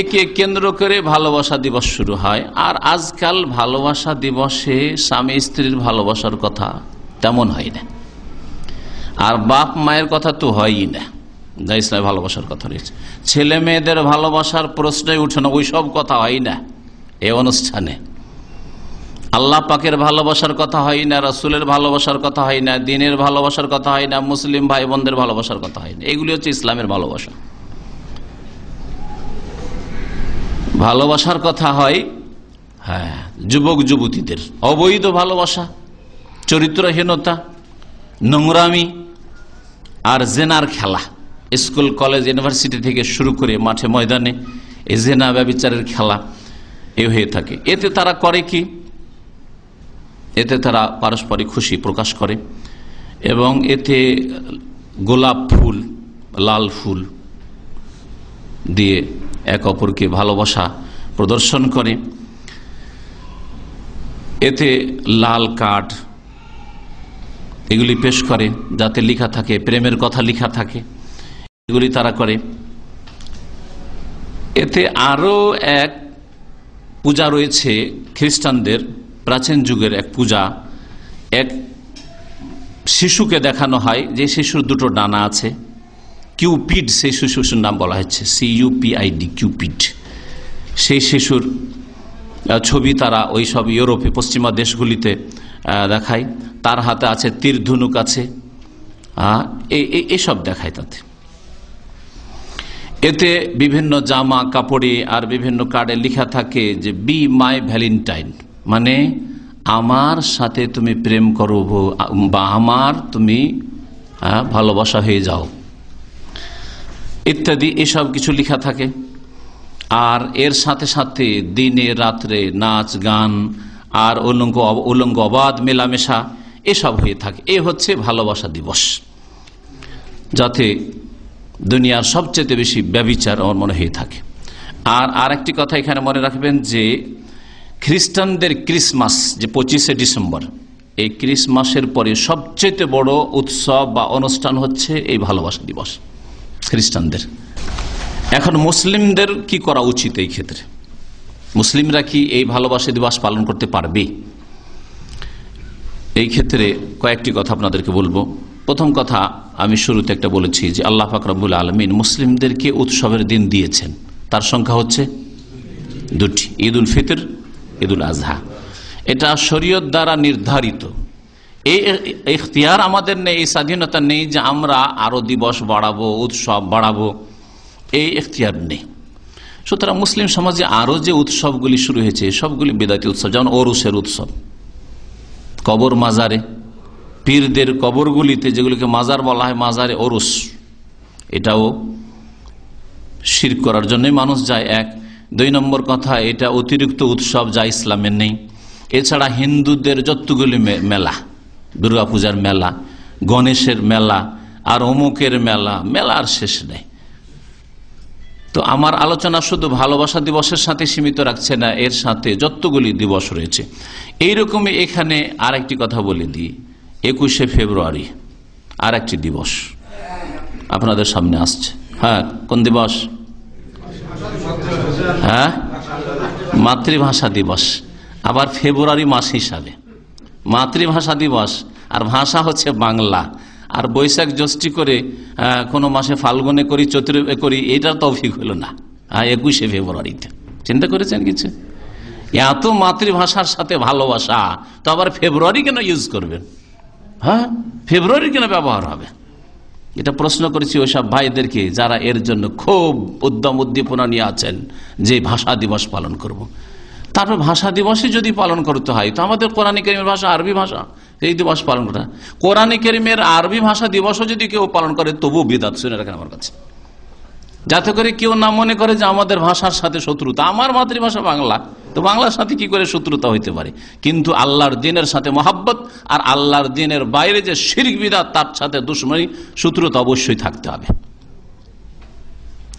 একে কেন্দ্র করে ভালোবাসা দিবস শুরু হয়। আর আজকাল ভালোবাসা দিবসে স্বামী স্ত্রীর ভালোবাসার কথা তেমন হয় না। আর বাপ মায়ের কথা তো হয়ই না। যা ইসলামে ভালোবাসার কথা রয়েছে। ছেলে মেয়েদের ভালোবাসার প্রশ্নই উঠে না, ওইসব কথা হয় না। এ অনুষ্ঠানে। আল্লাহ পাকের ভালোবাসার কথা হয় না, রসুলের ভালোবাসার কথা হয় না, দিনের ভালোবাসার কথা হয় না, মুসলিম ভাই বোনদের ভালোবাসার কথা হয় না। এগুলি হচ্ছে ইসলামের ভালোবাসা। ভালোবাসার কথা হয় হ্যাঁ যুবক যুবতীদের। অবৈধ ভালোবাসা, চরিত্রহীনতা, নোংরামি আর জেনার খেলা। স্কুল, কলেজ, ইউনিভার্সিটি থেকে শুরু করে মাঠে ময়দানে এই জেনা ব্যবচারের খেলা। এ হয়ে থাকে। এতে তারা করে কি? এতে তারা পারস্পরিক খুশি প্রকাশ করে এবং এতে গোলাপ ফুল, লাল ফুল দিয়ে এক অপরকে ভালোবাসা প্রদর্শন করে। এতে লাল কাঠ এগুলি পেশ করে, যাতে লেখা থাকে, প্রেমের কথা লেখা থাকে। এগুলি তারা করে। এতে আরও এক পূজা রয়েছে খ্রিস্টানদের, প্রাচীন যুগের এক পূজা। এক শিশুকে দেখানো হয় যে শিশুর দুটো ডানা আছে। কিউপিড সেই শিশুর নাম বলা হচ্ছে। সিইউপিআইডি কিউপিড সেই শিশুর ছবি তারা ওই সব ইউরোপে, পশ্চিমা দেশগুলিতে দেখায়। তার হাতে আছে তীর ধনুক আছে এইসব দেখায় তাতে এতে বিভিন্ন জামা কাপড়ে আর বিভিন্ন কার্ডে লেখা থাকে যে বি মাই ভ্যালেন্টাইন মানে আমার সাথে তুমি প্রেম করো বা আমার তুমি আহ, ভালোবাসা হয়ে যাও। ইত্যাদি এসব কিছু লেখা থাকে। আর এর সাথে সাথে দিনে রাত্রে নাচ গান আর উলঙ্গ উলঙ্গ অবাধ মেলামেশা এসব হয়ে থাকে। এ হচ্ছে ভালোবাসা দিবস। যাতে দুনিয়ার সবচেয়ে বেশি ব্যবিচার আমার মনে হয়ে থাকে। আর আরেকটি কথা এখানে মনে রাখবেন যে, খ্রিস্টানদের ক্রিসমাস যে পঁচিশে ডিসেম্বর, এই ক্রিসমাসের পরে সবচেয়ে বড় উৎসব বা অনুষ্ঠান হচ্ছে এই ভালোবাসা দিবস, খ্রিস্টানদের। এখন মুসলিমদের কি করা উচিত এই ক্ষেত্রে? মুসলিমরা কি এই ভালোবাসা দিবস পালন করতে পারবে? এই ক্ষেত্রে কয়েকটি কথা আপনাদেরকে বলব। প্রথম কথা আমি শুরুতে একটা বলেছি যে আল্লাহ ফাকরাবুল আলমিন মুসলিমদেরকে উৎসবের দিন দিয়েছেন। তার সংখ্যা হচ্ছে দুটি। ঈদ উল ফিতর ঈদ উল আজহা এটা শরীয়ত দ্বারা নির্ধারিত। এই ইখতিয়ার আমাদের নেই, এই স্বাধীনতা নেই যে আমরা আরও দিবস বাড়াবো, উৎসব বাড়াবো। এই এখতিয়ার নেই। সুতরাং মুসলিম সমাজে আরও যে উৎসবগুলি শুরু হয়েছে, সবগুলি বেদাতি উৎসব, যেমন ওরুসের উৎসব। কবর মাজারে পীরদের কবরগুলিতে যেগুলিকে মাজার বলা হয় মাজারে ওরুস, এটাও শির করার জন্যই মানুষ যায়। এক, দুই নম্বর কথা, এটা অতিরিক্ত উৎসব যা ইসলামের নেই। এছাড়া হিন্দুদের যতগুলি মেলা, দুর্গাপূজার মেলা, গণেশের মেলা আর অমুকের মেলা মেলার শেষ নেই। তো আমার আলোচনা শুধু ভালোবাসা দিবসের সাথে সীমিত রাখছে না, এর সাথে যতগুলি দিবস রয়েছে। এইরকমই এখানে আরেকটি কথা বলে দিই। একুশে ফেব্রুয়ারি আর একটি দিবস। আপনাদের সামনে আসছে। হ্যাঁ কোন দিবস? হ্যাঁ? মাতৃভাষা দিবস। আবার ফেব্রুয়ারি মাস হিসাবে। মাতৃভাষা দিবস, আর ভাষা হচ্ছে বাংলা। আর বৈশাখ জ্যৈষ্ঠী করে কোনো মাসে ফাল্গুনে করি চৈত্র করি এটার তৌফিক হলো না। হ্যাঁ একুশে ফেব্রুয়ারিতে। চিন্তা করেছেন কিছু? এত মাতৃভাষার সাথে ভালোবাসা, তো আবার ফেব্রুয়ারি কেন ইউজ করবেন? হ্যাঁ? ফেব্রুয়ারি কেন ব্যবহার হবে? এটা প্রশ্ন করেছি ওইসব ভাইদেরকে যারা এর জন্য খুব উদ্যম উদ্দীপনা নিয়ে আছেন যে ভাষা দিবস পালন করব। তারপর ভাষা দিবসে যদি পালন করতে হয়, তো আমাদের কোরআন করিমের ভাষা আরবি ভাষা, এই দিবস পালন করা। কোরআন করিমের আরবি ভাষা দিবসও যদি কেউ পালন করে তবু বিদাত শুনে রাখেন আমার কাছে। যাতে করে কেউ না মনে করে যে আমাদের ভাষার সাথে শত্রুতা। আমার মাতৃভাষা বাংলা, তো বাংলার সাথে কি করে শত্রুতা হইতে পারে? কিন্তু আল্লাহর দিনের সাথে মহাব্বত আর আল্লাহর দিনের বাইরে যে শিরিক বিদাত, তার সাথে দুশ্মনী, শত্রুতা অবশ্যই থাকতে হবে।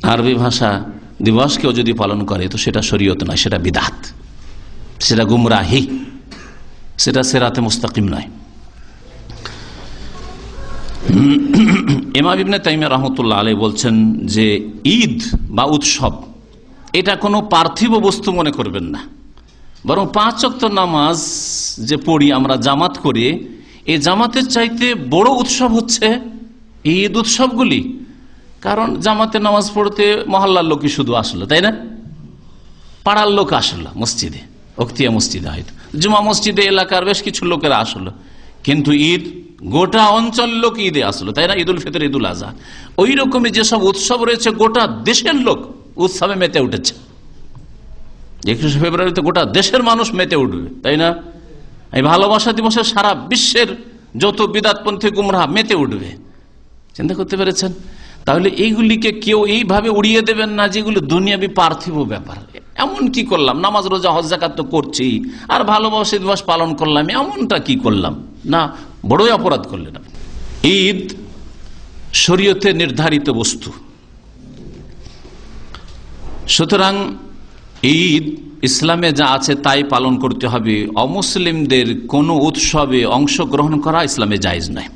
আরবি ভাষা দিবস কেউ যদি পালন করে, তো সেটা শরীয়ত নয়, সেটা বিদাত। সেটা গুমরাহি, সেটা সেরাতে মুস্তাকিম নয়। <coughs> ইমাম ইবনে তাইমিয়া রহমতুল্লাহ আলাই বলছেন যে ঈদ বা উৎসব, এটা কোনো পার্থিব বস্তু মনে করবেন না। বরং পাঁচ অক্ত নামাজ যে পড়ি, আমরা জামাত করি এই জামাতের চাইতে বড় উৎসব হচ্ছে ঈদ উৎসবগুলি। কারণ জামাতে নামাজ পড়তে মহল্লার লোকই শুধু আসলো, তাই না? পাড়ার লোক আসলো মসজিদে অক্তিয়া মসজিদে হয়তো। জুমা মসজিদে এলাকার বেশ কিছু লোকেরা আসলো। কিন্তু ঈদ গোটা অঞ্চল লোক ঈদে আসলো, তাই না? ঈদুল ফিতর, ঈদুল আজহা। ওই রকমই যেসব উৎসব রয়েছে, গোটা দেশের লোক উৎসবে মেতে উঠেছে। একুশে ফেব্রুয়ারিতে গোটা দেশের মানুষ মেতে উঠবে, তাই না? এই ভালোবাসা দিবসে সারা বিশ্বের যত বিদাতপন্থী গুমরা মেতে উঠবে। চিন্তা করতে পেরেছেন? তাহলে এইগুলিকে কেউ এইভাবে উড়িয়ে দেবেন না, যেগুলো দুনিয়াবি পার্থিব ব্যাপার। এমন কি করলাম? নামাজ, রোজা, হজ জাকাত তো করছি। আর ভালোবাসা দিবস পালন করলাম, এমনটা কি করলাম? না বড়ই অপরাধ করলেন। ঈদ শরীয়তে নির্ধারিত বস্তু। সুতরাং ঈদ ইসলামে যা আছে তাই পালন করতে হবে। অমুসলিমদের কোনো উৎসবে অংশগ্রহণ করা ইসলামে জায়জ নয়।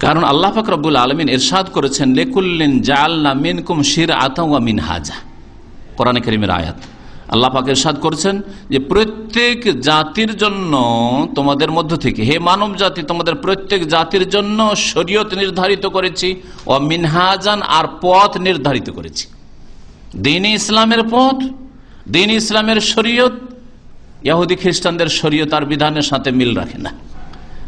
কারণ আল্লাহ ফাকরবুল আলমিন এরশাদ করেছেন, লেকুল্লিন জালনা মিনকুম শির আতাওয়া মিন হাজা কোরআন করিমের আয়াত। আল্লাহ পাক এরশাদ করেছেন যে প্রত্যেক জাতির জন্য তোমাদের মধ্য থেকে, হে মানব জাতি, তোমাদের প্রত্যেক জাতির জন্য শরীয়ত নির্ধারিত করেছি, ও মিনহাজান আর পথ নির্ধারিত করেছি। দিন ইসলামের পথ, দিন ইসলামের শরীয়ত, ইহুদি খ্রিস্টানদের শরীয়ত আর বিধানের সাথে মিল রাখে না।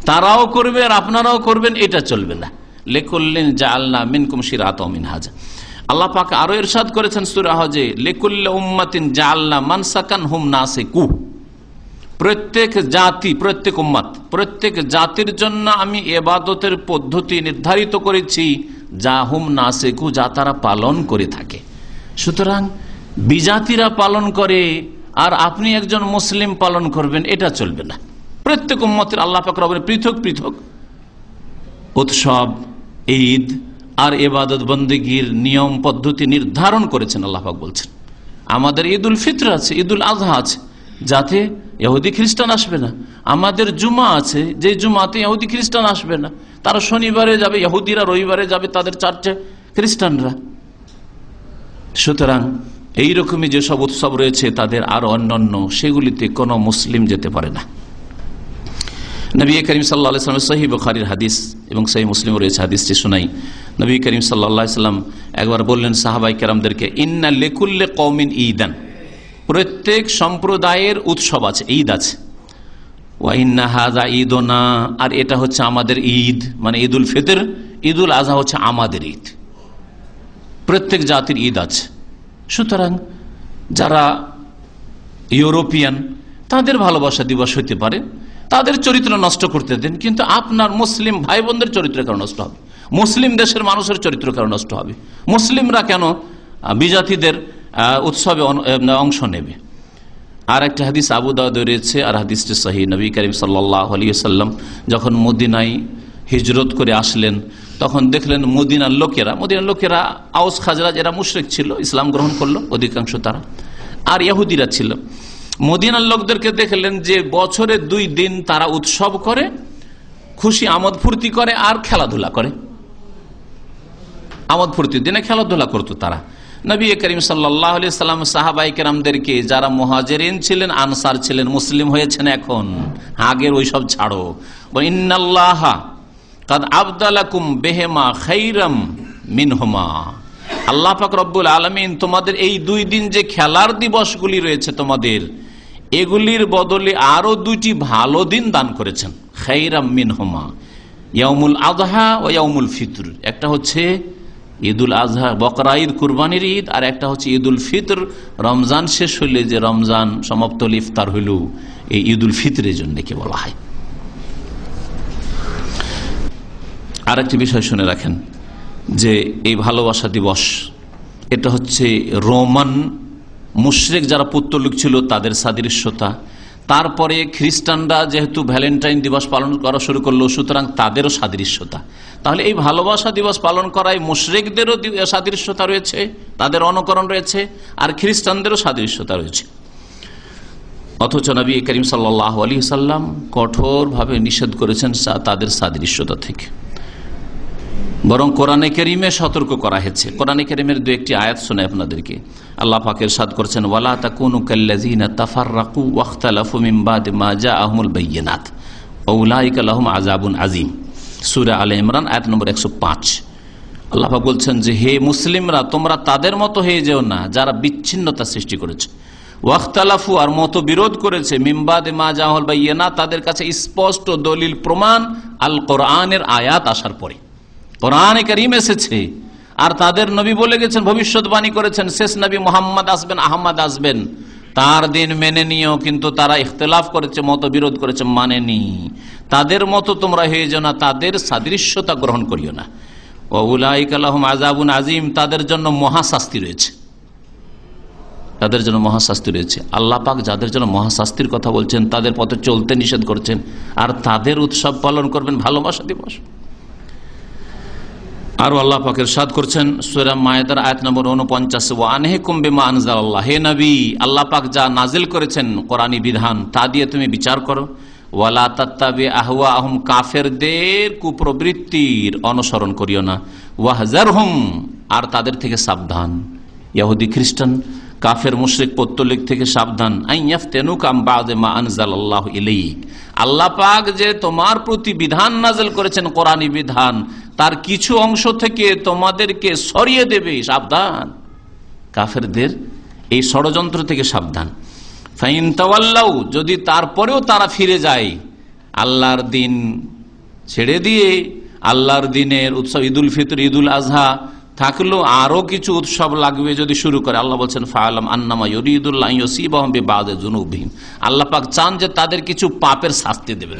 তারাও করবে আর আপনারাও করবেন, এটা চলবে না। লেকুল্লিন জালনা মিনকুম শিরাত মিন হাজা আল্লাহ পাক আরও এরশাদ করেছেন সুরাহজে লেকুল্লা উম্মাতিন জালনা মানসাকান হুম নাসে কু প্রত্যেক জাতি, প্রত্যেক উম্মাত, প্রত্যেক জাতির জন্য আমি এবাদতের পদ্ধতি নির্ধারিত করেছি, যা হুম নাসেকু, যা তারা পালন করে থাকে। সুতরাং বিজাতিরা পালন করে, আর আপনি একজন মুসলিম পালন করবেন, এটা চলবে না। প্রত্যেক উম্মতের আল্লাহ পাক পৃথক পৃথক। উৎসব, ঈদ আর এবাদত বন্দীগীর নিয়ম পদ্ধতি নির্ধারণ করেছেন, আল্লাহ পাক বলছেন। আমাদের ঈদ উল ফিত্র আছে ঈদ উল আজহা আছে। যাতে ইহুদি খ্রিস্টান আসবে না। আমাদের জুমা আছে, যে জুমাতে ইহুদি খ্রিস্টান আসবে না। তারা শনিবারে যাবে, ইহুদিরা রবিবারে যাবে, তাদের চারটে খ্রিস্টানরা। সুতরাং এইরকমই যেসব উৎসব রয়েছে, তাদের আরও অন্যান্য, সেগুলিতে কোনো মুসলিম যেতে পারে না। নবী করিম সাল্লা সাল্লামের সহি বখারির হাদিস এবং সহি মুসলিম রয়েছে হাদিসটি শোনাই। নবী করিম সাল্লা সাল্লাম একবার বললেন সাহাবাই কেরামদেরকে, ইন্না লেকুল্লে কৌমিন ঈদান। প্রত্যেক সম্প্রদায়ের উৎসব আছে, ঈদ আছে। ওয়াইন্না হাজা ঈদ না আর এটা হচ্ছে আমাদের ঈদ মানে ঈদ উল ফিতর ঈদ উল আজহা হচ্ছে আমাদের ঈদ। প্রত্যেক জাতির ঈদ আছে। সুতরাং যারা ইউরোপিয়ান, তাদের ভালোবাসা দিবস হইতে পারে তাদের চরিত্র নষ্ট করতে দিন, কিন্তু আপনার মুসলিম ভাই বোনদের চরিত্র কেন নষ্ট হবে? মুসলিম দেশের মানুষের চরিত্র কেন নষ্ট হবে? মুসলিমরা কেন বিজাতিদের উৎসবে অংশ নেবে? আর একটা হাদিস আবু দাউদ রয়েছে, আর হাদিসটি সাহি। নবী করিম সাল্লাহ আলিয়াল্লাম যখন মদিনায় হিজরত করে আসলেন, তখন দেখলেন মদিনার লোকেরা মদিনার লোকেরা আউস খাজরাজ, এরা মুশরেক ছিল, ইসলাম গ্রহণ করল অধিকাংশ তারা। আর ইয়াহুদিরা ছিল। মদিনার লোকদেরকে দেখলেন যে বছরে দুই দিন তারা উৎসব করে, খুশি আমোদ ফুর্তি করে আর খেলাধুলা করে। আমোদ ফুর্তির দিনে খেলাধুলা করতো তারা। নবী করিম সাল্লাম সাহাবাই কেরামদেরকে যারা মহাজেরিন ছিলেন, আনসার ছিলেন, মুসলিম হয়েছেন এখন। আগের ওই সব ছাড়ো ইন্নাল্লাহ কাদ আবদালাকুম বেহেমা খৈরম মিনহমা। আল্লাহ পাক রব্বুল আলমিন, তোমাদের এই দুই দিন যে খেলার দিবসগুলি রয়েছে তোমাদের এগুলির বদলে আরও দুটি ভালো দিন দান করেছেন। খৈরাম মিনহমা ইয়ামুল আজহা ও ইয়ামুল ফিতর। একটা হচ্ছে ঈদুল আজহা বকরা ঈদ, কুরবানির ঈদ, আর একটা হচ্ছে ঈদুল ফিতর। রমজান শেষ হইলে যে রমজান সমাপ্ত ইফতার হইল এই ঈদুল ফিতরের জন্য কে বলা হয়। আর একটি বিষয় শুনে রাখেন যে এই ভালোবাসা দিবস, এটা হচ্ছে রোমান মুশরেক যারা পুত্রলিক ছিল, তাদের সাদৃশ্যতা। তারপরে খ্রিস্টানরা যেহেতু ভ্যালেন্টাইন দিবস পালন করা শুরু করল, সুতরাং তাদেরও সাদৃশ্যতা। তাহলে এই ভালোবাসা দিবস পালন করায় মুশরেকদেরও সাদৃশ্যতা রয়েছে, তাদের অনুকরণ রয়েছে, আর খ্রিস্টানদেরও সাদৃশ্যতা রয়েছে। অথচ নবী করিম সাল্লাহ আলী সাল্লাম কঠোরভাবে নিষেধ করেছেন তাদের সাদৃশ্যতা থেকে। বরং কোরআনে কেরিমে সতর্ক করা হয়েছে। কোরআনে কেরিমের দু একটি আয়াত শোনে আপনাদেরকে। আল্লাহ পাকের সাদ করছেন, ওয়ালা তাকুনু কাল্লাযিনা তাফাররাকু ওয়াখতালাফু মিন বাদি মা জাআহুমুল বাইয়িনাত। ওউলাইকা লাহুম আযাবুন আযীম। সূরা আলে ইমরান, আয়াত নম্বর 105 আল্লাহ পাক বলছেন যে, হে মুসলিমরা, তোমরা তাদের মতো হয়ে যেও না, যারা বিচ্ছিন্নতা সৃষ্টি করেছে। ওয়াখতালাফু আর মত বিরোধ করেছে মিম্বাদ মা জাহল বা ইয়েনা তাদের কাছে স্পষ্ট দলিল, প্রমাণ আল কোরআনের আয়াত আসার পরে। কোরআনে করিম এসেছে। আর তাদের নবী বলে গেছেন, ভবিষ্যৎবাণী করেছেন, শেষ নবী মোহাম্মদ আসবেন, আহমদ আসবেন। তার দিন মেনে নিয়েও কিন্তু তারা ইখতলাফ করেছে মত বিরোধ করেছে, মানেনি। তাদের মতো তোমরা হয়ে যাও না, তাদের সাদৃশ্যতা গ্রহণ করিও না। ওলাইকালাহম আজাবুন আজিম তাদের জন্য মহাশাস্তি রয়েছে। তাদের জন্য মহাশাস্তি রয়েছে। আল্লাহ পাক যাদের জন্য মহাশাস্তির কথা বলছেন, তাদের পথে চলতে নিষেধ করছেন, আর তাদের উৎসব পালন করবেন ভালোবাসা দিবস। আরও আল্লাহ পাকের সাদ করছেন, সুরা মায়েদার আয়াত নম্বর উনপঞ্চাশ ও আনহে কুম্বে মা আনজাল আল্লাহ হে নবী, আল্লাহ পাক যা নাজিল করেছেন কোরআনী বিধান, তা দিয়ে তুমি বিচার করো। ওয়ালা তাত্তাবি আহুয়া আহম কাফেরদের কুপ্রবৃত্তির অনুসরণ করিও না। ওয়াহজার হুম আর তাদের থেকে সাবধান। ইয়াহুদি খ্রিস্টান কাফের মুশ্রিক পত্তলিক থেকে সাবধান। আল্লাহ পাক যে তোমার প্রতি বিধান নাজেল করেছেন কোরআনী বিধান, তার কিছু অংশ থেকে তোমাদেরকে সরিয়ে দেবে, সাবধান। কাফেরদের এই ষড়যন্ত্র থেকে সাবধান। ফাইন তাওয়াল্লাউ, যদি তারপরেও তারা ফিরে যায়, আল্লাহর দিন ছেড়ে দিয়ে, আল্লাহর দিনের উৎসব ঈদুল ফিতর, ঈদুল আজহা থাকল আরও কিছু উৎসব লাগবে যদি শুরু করে। আল্লাহ বলছেন, ফায়ালাম আন্নামা ইউরিদুল্লাহ বাদে আল্লাহ পাক চান যে তাদের কিছু পাপের শাস্তি দেবে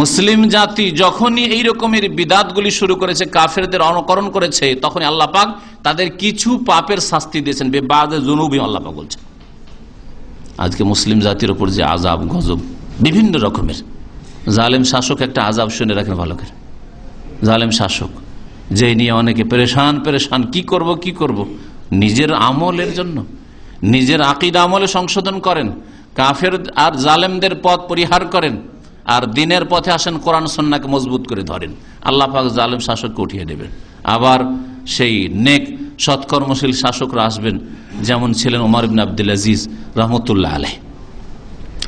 মুসলিম জাতি যখনই এই রকমের বিদাতগুলি শুরু করেছে, কাফেরদের অনুকরণ করেছে তখন আল্লাহ পাক তাদের কিছু পাপের শাস্তি দিয়েছেন। বেবাদে জুনুবি আল্লাহ পাক বলছেন। আজকে মুসলিম জাতির ওপর যে আজাব গজব, বিভিন্ন রকমের। জালেম শাসক একটা আজাব শুনে রাখেন ভালো করে। জালেম শাসক। যে নিয়ে অনেকে পেরেশান পেরেশান, কি করব কি করব? নিজের আমলের জন্য। নিজের আকিদ আমলে সংশোধন করেন। কাফের আর জালেমদের পথ পরিহার করেন। আর দিনের পথে আসেন কোরআন সন্নাকে মজবুত করে ধরেন। আল্লাহ পাক জালেম শাসককে উঠিয়ে দেবেন। আবার সেই নেক, সৎকর্মশীল শাসকরা আসবেন। যেমন ছিলেন উমর ইবিন আব্দুল আজিজ রহমতুল্লাহ আলহ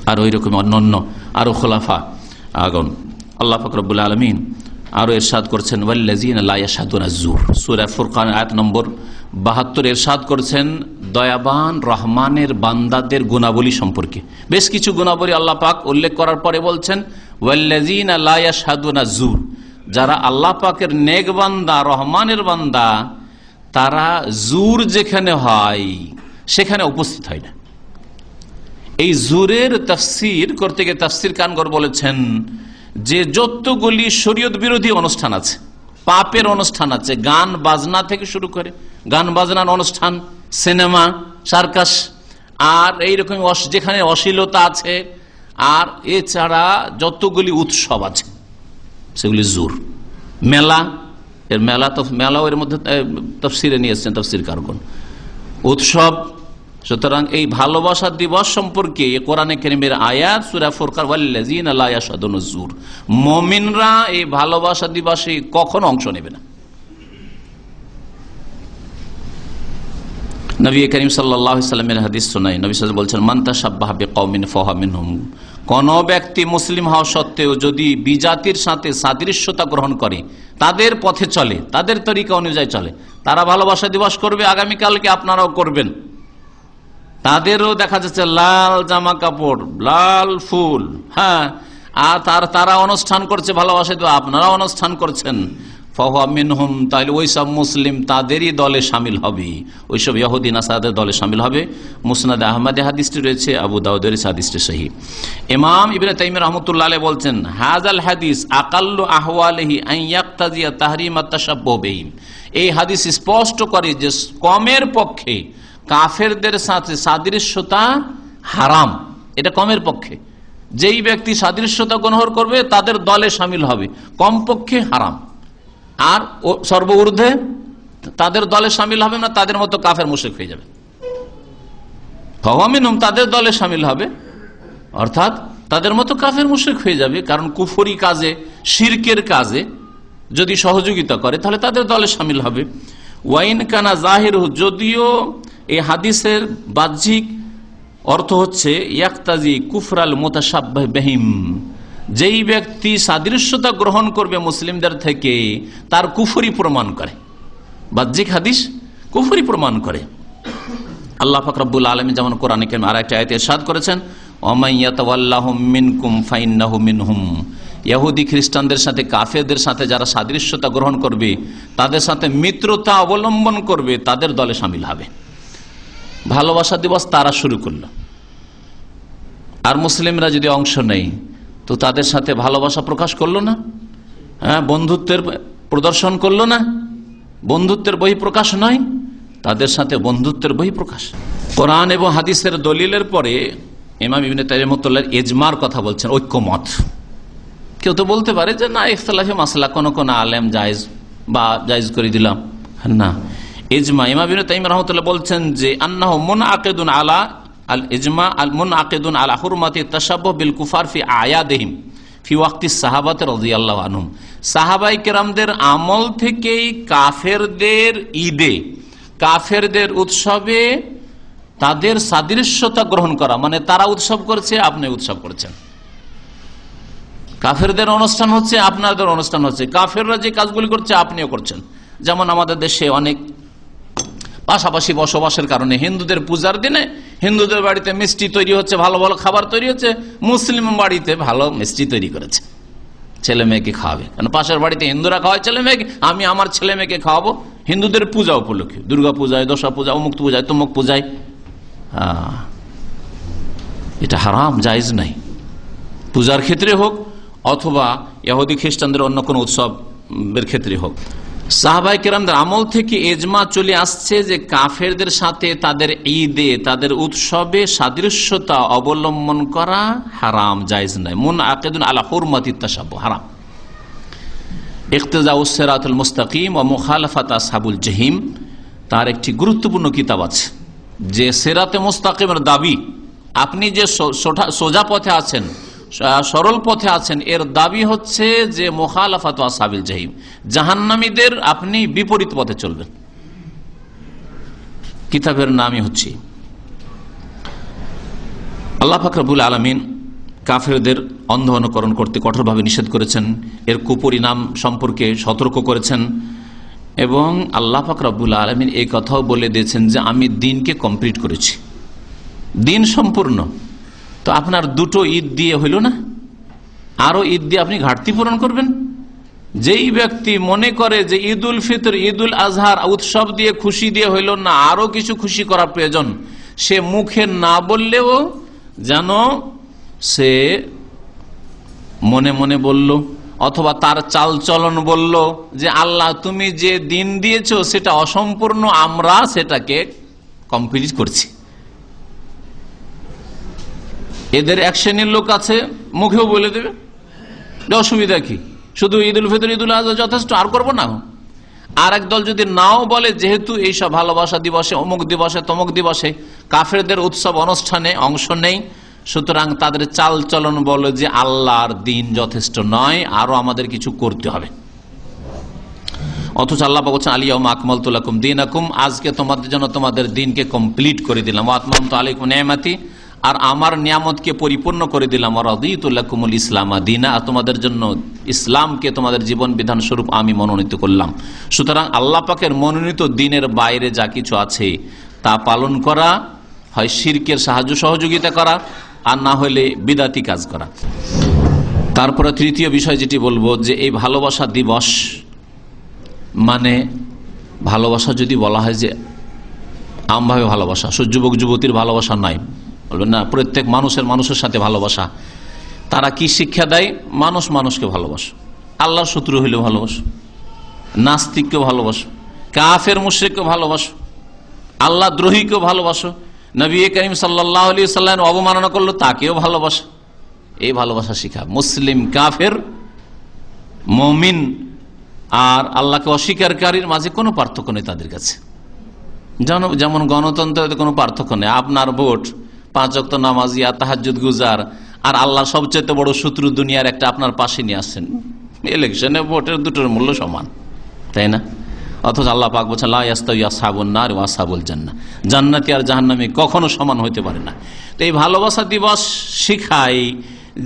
আর ওই রকম অন্য অন্য আরও খোলাফা আগন আল্লাহ ফকরবুল্লা আলমিন আরও এরশাদ করছেন আয়াত নম্বর বাহাত্তর, এরশাদ করছেন, দয়াবান রহমানের বান্দাদের গুণাবলী সম্পর্কে। বেশ কিছু গুণাবলী আল্লাহ পাক উল্লেখ করার পরে বলছেন জুর যারা আল্লাহ পাকের নেক বান্দা, রহমানের বান্দা, তারা জুর যেখানে হয়, সেখানে উপস্থিত হয় না। এই জুরের তফসির করতে গিয়ে তফসির কানগর বলেছেন যে যতগুলি শরীয়ত বিরোধী অনুষ্ঠান আছে, পাপের অনুষ্ঠান আছে, গান বাজনা থেকে শুরু করে, গান বাজনার অনুষ্ঠান, সিনেমা, সার্কাস, আর এইরকম যেখানে অশ্লীলতা আছে, আর এছাড়া যতগুলি উৎসব আছে, সেগুলি জোর। মেলা, এর মেলা তো মেলাও এর মধ্যে তফসিরে নিয়ে এসছেন তফসির কারগন উৎসব সুতরাং এই ভালোবাসা দিবস সম্পর্কে কোরআনে কেরিমের আয়াত, সুরা ফোরকার জুর মমিনরা এই ভালোবাসা দিবসে কখনো অংশ নেবে না। নবী করিম কোন ব্যক্তি মুসলিম হওয়া সত্ত্বেও যদি বিজাতির সাথে সাদৃশ্যতা গ্রহণ করে, তাদের পথে চলে, তাদের তরিকা অনুযায়ী চলে, তারা ভালোবাসা দিবস করবে, আগামীকালকে আপনারাও করবেন। তাদেরও দেখা যাচ্ছে লাল জামা কাপড়, লাল ফুল হ্যাঁ? আর তার, তারা অনুষ্ঠান করছে ভালোবাসে তো আপনারা অনুষ্ঠান করছেন। ফহামিনহুম তাহলে মুসলিম তাদেরই দলে সামিল দলে সামিল হবে। মুসনাদ আহমদ হাদিসটি রয়েছে, আবু ইমাম রহমতুল্লাহ বলছেন হাদিস এই হাদিস স্পষ্ট করে যে কমের পক্ষে কাফেরদের সাথে সাদৃশ্যতা হারাম। এটা কমের পক্ষে। যেই ব্যক্তি সাদৃশ্যতা গ্রহণ করবে, তাদের দলে সামিল হবে। কমপক্ষে হারাম। আর সর্ব ঊর্ধ্বে তাদের দলে সামিল হবে না, তাদের মতো কাফের মুশেক হয়ে যাবে। হওয়ামিনুম তাদের দলে সামিল হবে, অর্থাৎ তাদের মতো কাফের মুশেক হয়ে যাবে, কারণ কুফরি কাজে, শির্কের কাজে যদি সহযোগিতা করে, তাহলে তাদের দলে সামিল হবে। ওয়াইন কানা জাহির যদিও এই হাদিসের বাহ্যিক অর্থ হচ্ছে, ইয়াক্তাজি কুফরাল মোতাসাবাহিম যেই ব্যক্তি সাদৃশ্যতা গ্রহণ করবে মুসলিমদের থেকে, তার কুফরি প্রমাণ করে। বাহ্যিক হাদিস কুফরি প্রমাণ করে। আল্লাহ ফাকরাবুল আলমী যেমন কোরআন আর একটা আয়তে সাদ করেছেন ইহুদি খ্রিস্টানদের সাথে সাথে যারা সাদৃশ্যতা গ্রহণ করবে, তাদের সাথে মিত্রতা অবলম্বন করবে, তাদের দলে সামিল হবে। ভালোবাসা দিবস তারা শুরু করল। আর মুসলিমরা যদি অংশ নেই, তো তাদের সাথে ভালোবাসা প্রকাশ করল না? হ্যাঁ বন্ধুত্বের প্রদর্শন করল না? বন্ধুত্বের বহি প্রকাশ নয়, তাদের সাথে বন্ধুত্বের বহি প্রকাশ। কোরআন এবং হাদিসের দলিলের পরে ইমাম ইবিন তাইমতুল্লাহ এজমার কথা বলছেন, ঐক্যমত। কেউ তো বলতে পারে যে, না, ইখতলাফি মাসলা, কোনো কোনো আলেম জায়জ বা জায়জ করে দিলাম। না ইজমা, ইমাম ইবিন তাইম রহমতুল্লাহ বলছেন যে আন্না মন আকেদুন আলা আল ইজমা, আল মুন আকেদুন আলা হুরমাতি তাসাব বিল কুফার ফি আয়াদেহিম, ফি ওয়াক্তি সাহাবাত রাজি আল্লাহ আনহুম। সাহাবাই কেরামদের আমল থেকেই কাফেরদের ঈদে, কাফেরদের উৎসবে তাদের সাদৃশ্যতা গ্রহণ করা মানে তারা উৎসব করছে, আপনি উৎসব করছেন। কাফেরদের অনুষ্ঠান হচ্ছে, আপনাদের অনুষ্ঠান হচ্ছে, কাফেররা যে কাজগুলি করছে, আপনিও করছেন। যেমন আমাদের দেশে অনেক পাশাপাশি বসবাসের কারণে হিন্দুদের পূজার দিনে হিন্দুদের বাড়িতে মিষ্টি তৈরি হচ্ছে, ভালো ভালো খাবার তৈরি হচ্ছে, মুসলিম বাড়িতে ভালো মিষ্টি তৈরি করেছে। ছেলে মেয়েকে খাওয়াবে। কারণ পাশের বাড়িতে হিন্দুরা খাওয়ায়, ছেলে মেয়েকে, আমি আমার ছেলে মেয়েকে খাওয়াবো। হিন্দুদের পূজা উপলক্ষে। দুর্গা পূজায়, দশা পূজা অমুক পূজায়, তমুক পূজায়। এটা হারাম, জায়জ নাই। পূজার ক্ষেত্রে হোক, অথবা ইহুদি খ্রিস্টানদের অন্য কোনো উৎসবের ক্ষেত্রে হোক। সাহাবাই কেরামদের আমল থেকে এজমা চলে আসছে যে কাফেরদের সাথে তাদের ঈদে, তাদের উৎসবে সাদৃশ্যতা অবলম্বন করা হারাম, জায়জ নাই। মুন আকেদুন আলা ইত্তাসাব হারাম। ইকতেজাউসেরাতুল মুস্তাকিম ও মুখালফাত সাবুল জহিম, তার একটি গুরুত্বপূর্ণ কিতাব আছে। যে সেরাতে মুস্তাকিমের দাবি, আপনি যে সোজা পথে আছেন সরল পথে আছেন। এর দাবি হচ্ছে যে মোখালাফাত সাবিল জাহিম। জাহান্নামীদের আপনি বিপরীত পথে চলবেন। কিতাবের নামই হচ্ছে। আল্লাহ ফাকরাবুল আলমিন কাফেরদের অন্ধ অনুকরণ করতে কঠোরভাবে নিষেধ করেছেন। এর কুপরিণাম সম্পর্কে সতর্ক করেছেন। এবং আল্লাহ ফাকরাবুল আলমিন এই কথাও বলে দিয়েছেন যে, আমি দিনকে কমপ্লিট করেছি। দিন সম্পূর্ণ। তো আপনার দুটো ঈদ দিয়ে হইল না? আরও ঈদ দিয়ে আপনি ঘাটতি পূরণ করবেন? যেই ব্যক্তি মনে করে যে ঈদ উল ফিতর ঈদ উল আজহার উৎসব দিয়ে খুশি দিয়ে হইল না, আরও কিছু খুশি করা প্রয়োজন, সে মুখে না বললেও যেন সে মনে মনে বলল, অথবা তার চালচলন বলল যে, আল্লাহ, তুমি যে দিন দিয়েছ, সেটা অসম্পূর্ণ, আমরা সেটাকে কমপ্লিট করছি। এদের এক শ্রেণির লোক আছে, মুখেও বলে দেবে। অসুবিধা কি? শুধু ঈদ উল ফিতর ঈদ উল আজহা যথেষ্ট, আর করব না। আর দল যদি নাও বলে, যেহেতু এইসব ভালোবাসা দিবসে, অমুক দিবসে, তমুক দিবসে, কাফেরদের উৎসব অনুষ্ঠানে অংশ নেই। সুতরাং তাদের চাল চলন বলে যে আল্লাহর দিন যথেষ্ট নয় আরও আমাদের কিছু করতে হবে। অথচ আল্লাহ বলছেন আলিয়া আকমল তুলাকুম দিন আকুম আজকে তোমাদের জন্য তোমাদের দিনকে কমপ্লিট করে দিলাম। আত্মম তো আলিকুম নেমাতি আর আমার নিয়ামতকে পরিপূর্ণ করে দিলাম। রদিতুল্লাকুমুল ইসলাম দিনা তোমাদের জন্য ইসলামকে তোমাদের জীবন বিধান স্বরূপ আমি মনোনীত করলাম। সুতরাং আল্লাহ পাকের মনোনীত দিনের বাইরে যা কিছু আছে তা পালন করা, হয় শির্কের সাহায্য সহযোগিতা করা, আর না হলে বিদাতি কাজ করা। তারপরে তৃতীয় বিষয় যেটি বলব, যে এই ভালোবাসা দিবস মানে ভালোবাসা যদি বলা হয় যে আমভাবে ভালোবাসা যুবক যুবতীর ভালোবাসা নাই বলবেন না, প্রত্যেক মানুষের মানুষের সাথে ভালোবাসা। তারা কি শিক্ষা দেয়? মানুষ মানুষকে ভালোবাসো। আল্লাহ শত্রু হইলেও ভালোবাসো। নাস্তিককে ভালোবাসো। কাফের মুশ্রিককে ভালোবাসো। আল্লাহ দ্রোহীকেও ভালোবাসো। নবী করিম সাল্লাহ আলী সাল্লাম অবমাননা করল তাকেও ভালোবাসো। এই ভালোবাসা শিখা। মুসলিম, কাফের, মমিন আর আল্লাহকে অস্বীকারীর মাঝে কোনো পার্থক্য নেই তাদের কাছে। যেমন গণতন্ত্রের কোনো পার্থক্য নেই। আপনার ভোট পাঁচ অক্ত নামাজিয়া তাহাজুদ গুজার। আর আল্লাহ সবচেয়ে বড় শত্রু দুনিয়ার একটা আপনার পাশে নিয়ে আসছেন। ইলেকশনে ভোটের দুটোর মূল্য সমান, তাই না? অথচ আল্লাহ পাক বলছেন লাবুল না ওয়াসাবুল জান্না জান্নাতি আর জাহান্নামি কখনো সমান হইতে পারে না। তো এই ভালোবাসা দিবস শিখাই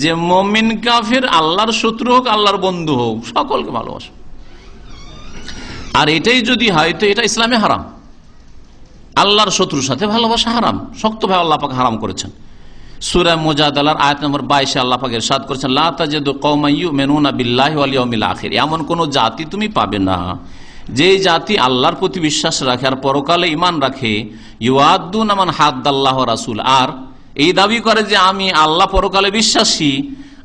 যে মমিন, কাফের আল্লাহর শত্রু হোক, আল্লাহর বন্ধু হোক, সকলকে ভালোবাসো আর এটাই যদি হয়, তো এটা ইসলামে হারাম। আল্লাহর শত্রুর সাথে ভালোবাসা হারাম। শক্তভাবে আল্লাহ পাক হারাম করেছেন। সুরা মোজাদালার আয়াত নম্বর বাইশে আল্লাহ পাক ইরশাদ করেছেন, লা তাজিদু কওমান ইউমিনুনা বিল্লাহি ওয়াল ইয়াউমিল আখির। এমন কোন জাতি তুমি পাবে না। যে জাতি আল্লাহর প্রতি বিশ্বাস রাখে আর পরকালে ঈমান রাখে, ইউআদ্দুন আমান হাদ্দাল্লাহ রাসূল। আর এই দাবি করে যে আমি আল্লাহ পরকালে বিশ্বাসী,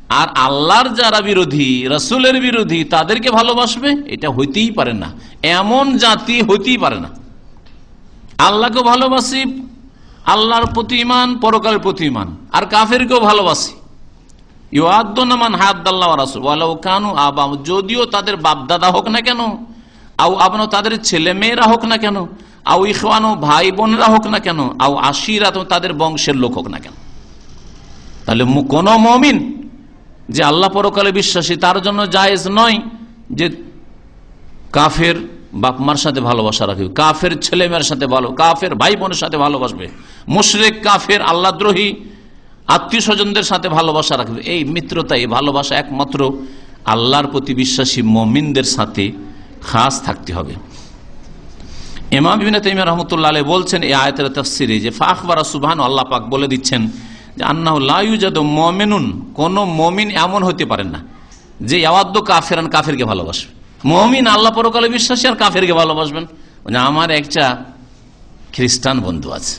আর আল্লাহর যারা বিরোধী, রাসূলের বিরোধী, তাদেরকে ভালোবাসবে, এটা হইতেই পারে না। এমন জাতি হইতেই পারে না। আল্লাহকে ভালোবাসি, আল্লাহর প্রতি ইমান পরকালের প্রতি ইমান আর কাফেরকেও ভালোবাসি। ইউআদ্দান হায়াদ্দাল্লাহ রাসূল। ওয়ালাউ কানু আবাম যদিও তাদের বাপদাদা হোক না কেন, আও আপনো তাদের ছেলে মেয়েরা হোক না কেন, আও ইখওয়ানো ভাই বোনেরা হোক না কেন, আও আশিরা তো তাদের বংশের লোক হোক না কেন। তাহলে কোন মমিন যে আল্লাহ পরকালে বিশ্বাসী, তার জন্য জায়েজ নয় যে কাফের বাপ মার সাথে ভালোবাসা রাখবে কাফের ছেলে মেয়ের সাথে ভালো কাফের ভাই বোনের সাথে ভালোবাসবে। মুশরেক, কাফের আল্লাদ্রোহী আত্মীয় স্বজনদের সাথে ভালোবাসা রাখবে। এই মিত্রতা, এই ভালোবাসা একমাত্র আল্লাহর প্রতি বিশ্বাসী মমিনদের সাথে খাস থাকতে হবে। ইমাম বিবিন তাইমিয়া রহমতুল্লাহ বলছেন এই আয়াতের তফসিরে যে ফাখবারা সুবহান আল্লাহ পাক বলে দিচ্ছেন যে লা ইউজাদু মুমিনুন, কোন মুমিন এমন হতে পারেন না যে, ইয়াওয়াদ্দু কাফেরান কাফেরকে ভালোবাসবে। মুমিন আল্লাহ পরকালে বিশ্বাসী আর কাফিরকে ভালোবাসবেন। আমার একটা খ্রিস্টান বন্ধু আছে।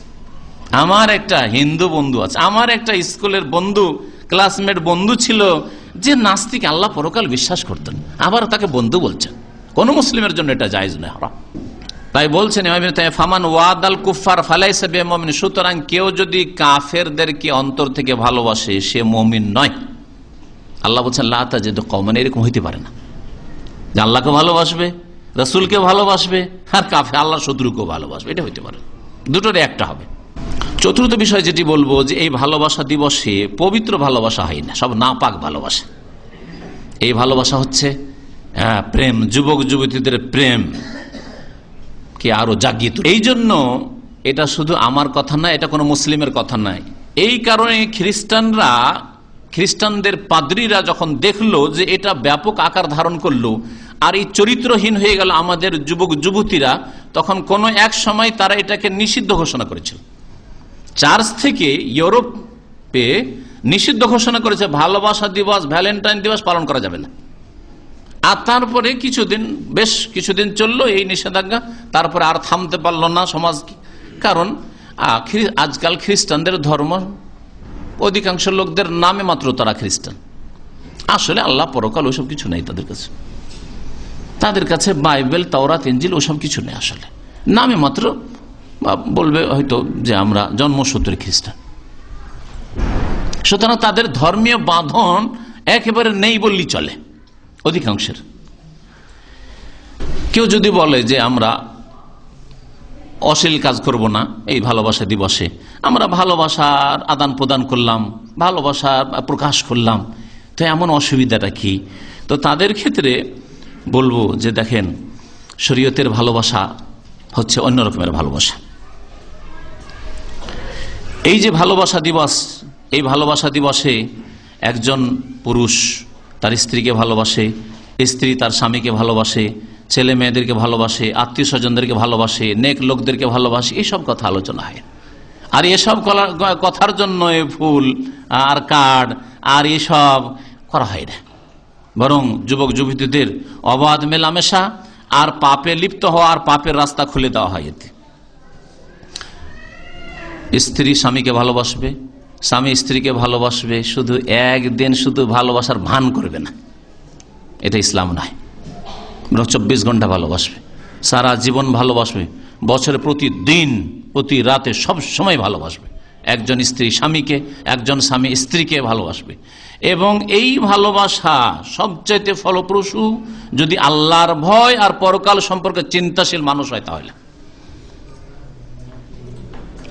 আমার একটা হিন্দু বন্ধু আছে। আমার একটা স্কুলের বন্ধু, ক্লাসমেট বন্ধু ছিল, যে নাস্তিক আল্লাহ পরকাল বিশ্বাস করতেন। আবার তাকে বন্ধু বলছেন। কোন মুসলিমের জন্য এটা জায়জ নয়, হারাম। তাই বলছেন ফামান ওয়াদাল কুফার ফালাইসা বিমুমিন সুতরাং কেউ যদি কাফেরদেরকে অন্তর থেকে ভালোবাসে, সে মমিন নয়। আল্লাহ বলছেন লাতা যে কমন এরকম হইতে পারে না। আল্লাহকে ভালোবাসবে রসুলকে ভালোবাসবে আর কাফে আল্লাহ শত্রুকেও ভালোবাসবে এটা হইতে পারে। দুটোর একটা হবে। চতুর্থ বিষয় যেটি বলব যে এই ভালোবাসা দিবসে পবিত্র ভালোবাসা হয় না সব নাপাক ভালোবাসা। এই ভালোবাসা হচ্ছে হ্যাঁ, প্রেম যুবক যুবতীদের প্রেম কে আরও জাগিয়ে। এই জন্য এটা শুধু আমার কথা না এটা কোনো মুসলিমের কথা নাই। এই কারণে খ্রিস্টানরা খ্রিস্টানদের পাদ্রীরা যখন দেখল যে এটা ব্যাপক আকার ধারণ করল আর এই চরিত্রহীন হয়ে গেল আমাদের যুবক যুবতীরা, তখন কোন এক সময় তারা এটাকে নিষিদ্ধ ঘোষণা করেছিল। চার্চ থেকে ইউরোপে নিষিদ্ধ ঘোষণা করেছে, ভালোবাসা দিবস, ভ্যালেন্টাইন দিবস পালন করা যাবে না। আর তারপরে কিছুদিন, বেশ কিছুদিন চলল এই নিষেধাজ্ঞা, তারপরে আর থামতে পারল না সমাজ কারণ আজকাল খ্রিস্টানদের ধর্ম অধিকাংশ লোকদের নামে মাত্র তারা খ্রিস্টান। আসলে আল্লাহ পরকাল ওসব কিছু নেই তাদের কাছে। তাদের কাছে বাইবেল, তাওরাত ইঞ্জিল ওসব কিছু নেই আসলে। নামে মাত্র বলবে হয়তো যে আমরা জন্মসূত্রে খ্রিস্টান। সুতরাং তাদের ধর্মীয় বাঁধন একেবারে নেই বললেই চলে, অধিকাংশের। কেউ যদি বলে যে আমরা অশ্লীল কাজ করব না, এই ভালোবাসা দিবসে। আমরা ভালোবাসার আদান প্রদান করলাম ভালোবাসা প্রকাশ করলাম। তো এমন অসুবিধাটা কি? তো তাদের ক্ষেত্রে বলব যে দেখেন, শরীয়তের ভালোবাসা হচ্ছে অন্য রকমের ভালোবাসা। এই যে ভালোবাসা দিবস, এই ভালোবাসা দিবসে একজন পুরুষ তার স্ত্রীকে ভালোবাসে, স্ত্রী তার স্বামীকে ভালোবাসে ছেলে মেয়েদেরকে ভালোবাসে, আত্মীয় স্বজনদেরকে ভালোবাসে, নেক লোকদেরকে ভালোবাসে এইসব কথা আলোচনা হয়। আর এসব কথার জন্য ফুল, আর কার্ড, আর এসব করা হয় না। বরং যুবক যুবতীদের অবাধ মেলামেশা, আর পাপে লিপ্ত হওয়া, আর পাপের রাস্তা খুলে দেওয়া হয় এতে। স্ত্রী স্বামীকে ভালোবাসবে, স্বামী স্ত্রীকে ভালোবাসবে, শুধু একদিন শুধু ভালোবাসার ভান করবে না। এটা ইসলাম নয়। চব্বিশ ঘণ্টা ভালোবাসবে। সারা জীবন ভালোবাসবে। বছরে প্রতিদিন, প্রতি রাতে সব সময় ভালোবাসবে। একজন স্ত্রী স্বামীকে, একজন স্বামী স্ত্রীকে ভালোবাসবে। এবং এই ভালোবাসা সবচাইতে ফলপ্রসূ যদি আল্লাহর ভয় আর পরকাল সম্পর্কে চিন্তাশীল মানুষ হয় তাহলে।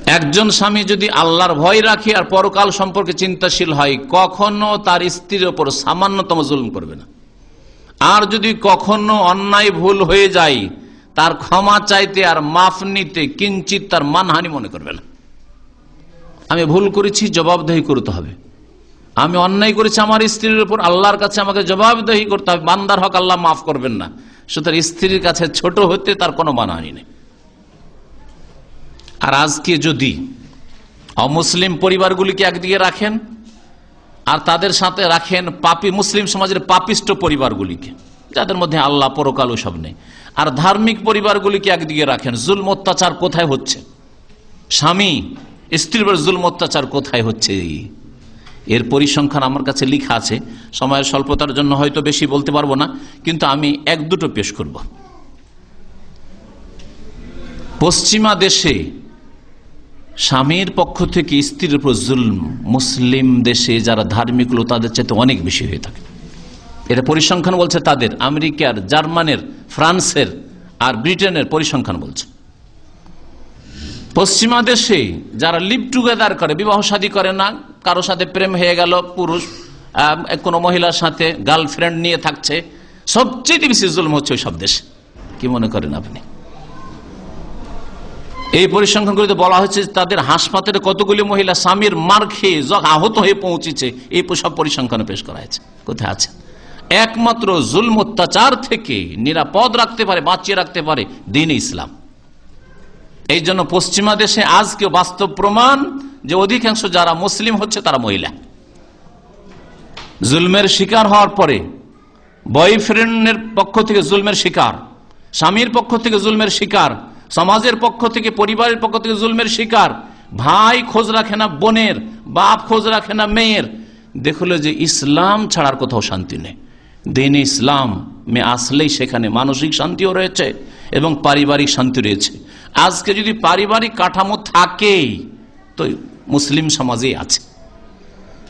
একজন স্বামী যদি আল্লাহর ভয় রাখে আর পরকাল সম্পর্কে চিন্তাশীল হয়, কখনো তার স্ত্রীর ওপর সামান্যতম জুলুম করবে না। আর যদি কখনো অন্যায় ভুল হয়ে যায়, তার ক্ষমা চাইতে আর মাফ নিতে কিঞ্চিত তার মানহানি মনে করবে না। আমি ভুল করেছি, জবাবদেহি করতে হবে। আমি অন্যায় করেছি, আমার স্ত্রীর উপর আল্লাহর কাছে আমাকে জবাবদেহি করতে হবে। বান্দার হক আল্লাহ মাফ করবেন না। সুতরাং স্ত্রীর কাছে ছোট হতে তার কোনো মানহানি নেই। আর আজকে যদি অমুসলিম পরিবারগুলিকে একদিকে রাখেন আর তাদের সাথে রাখেন পাপি মুসলিম সমাজের পাপিষ্ট পরিবারগুলিকে, যাদের মধ্যে আল্লাহ পরকাল সব নেই। আর ধার্মিক পরিবারগুলিকে একদিকে রাখেন, জুলম অত্যাচার কোথায় হচ্ছে? স্বামী, স্ত্রীর জুলম অত্যাচার কোথায় হচ্ছে? এর পরিসংখ্যান আমার কাছে লিখা আছে, সময়ের স্বল্পতার জন্য হয়তো বেশি বলতে পারব না, কিন্তু আমি এক দুটো পেশ করব। পশ্চিমা দেশে স্বামীর পক্ষ থেকে স্ত্রীর উপর জুলম, মুসলিম দেশে যারা ধার্মিক লোক, তাদের চাইতে অনেক বেশি হয়ে থাকে। এটা পরিসংখ্যান বলছে তাদের, আমেরিকার, জার্মানের, ফ্রান্সের আর ব্রিটেনের পরিসংখ্যান বলছে। পশ্চিমা দেশে যারা লিভ টুগেদার করে, বিবাহ শাদী করে না, কারও সাথে প্রেম হয়ে গেল, পুরুষ কোনো মহিলার সাথে গার্লফ্রেন্ড নিয়ে থাকছে, সবচেয়ে বেশি জুলম হচ্ছে ওই সব দেশে। কি মনে করেন আপনি? এই পরিসংখ্যানগুলিতে বলা হয়েছে তাদের হাসপাতালে কতগুলি মহিলা স্বামীর মার খেয়ে আহত হয়ে পৌঁছেছে, এই সব পরিসংখ্যানে পেশ করা হয়েছে। কোথায় আছে? একমাত্র জুলম অত্যাচার থেকে নিরাপদ রাখতে পারে, বাঁচিয়ে রাখতে পারে দিন ইসলাম। এই জন্য পশ্চিমা দেশে আজকে বাস্তব প্রমাণ যে অধিকাংশ যারা মুসলিম হচ্ছে তারা মহিলা। জুলমের শিকার হওয়ার পরে বয়ফ্রেন্ডের পক্ষ থেকে জুলমের শিকার, স্বামীর পক্ষ থেকে জুলমের শিকার সমাজের পক্ষ থেকে, পরিবারের পক্ষ থেকে জুলমের শিকার। ভাই খোঁজ রাখে না বোনের, বাপ খোঁজ রাখে না মেয়ের। দেখল যে ইসলাম ছাড়ার কোথাও শান্তি নেই। দিন ইসলাম মে আসলেই সেখানে মানসিক শান্তিও রয়েছে এবং পারিবারিক শান্তি রয়েছে। আজকে যদি পারিবারিক কাঠামো থাকেই, তো মুসলিম সমাজেই আছে।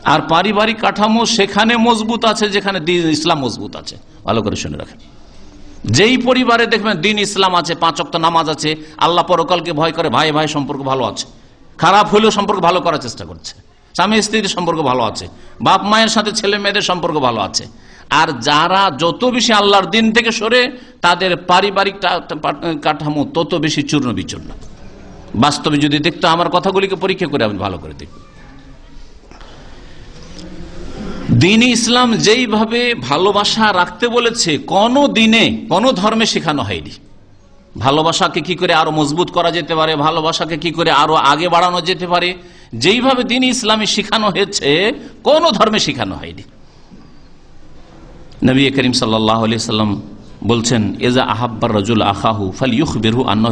আর পারিবারিক কাঠামো সেখানে মজবুত আছে যেখানে ইসলাম মজবুত আছে। ভালো করে শুনে রাখেন। যেই পরিবারে দেখবেন দিন ইসলাম আছে, পাঁচ অক্ত নামাজ আছে, আল্লাহ পরকালকে ভয় করে, ভাই ভাই, সম্পর্ক ভালো আছে। খারাপ হলেও সম্পর্ক ভালো করার চেষ্টা করছে। স্বামী স্ত্রীর সম্পর্ক ভালো আছে, বাপ মায়ের সাথে ছেলে মেয়েদের সম্পর্ক ভালো আছে। আর যারা যত বেশি আল্লাহর দিন থেকে সরে, তাদের পারিবারিক কাঠামো তত বেশি চূর্ণ বিচূর্ণ বাস্তবে যদি দেখতো, আমার কথাগুলিকে পরীক্ষা করে আপনি ভালো করে দেখবেন। দিন ইসলাম যেইভাবে ভালোবাসা রাখতে বলেছে, কোন দিনে, কোন ধর্মে শেখানো হয়নি। ভালোবাসাকে কি করে আরও মজবুত করা যেতে পারে, ভালোবাসাকে কি করে আরও আগে বাড়ানো যেতে পারে, যেইভাবে দিন ইসলামে শিখানো হয়েছে, কোন ধর্মে শিখানো হয়নি। নবী করিম সাল্লাম বলছেন এজা আহাব্বার রজুল আখাহু ফাল ইউখ বেরহু আন্ন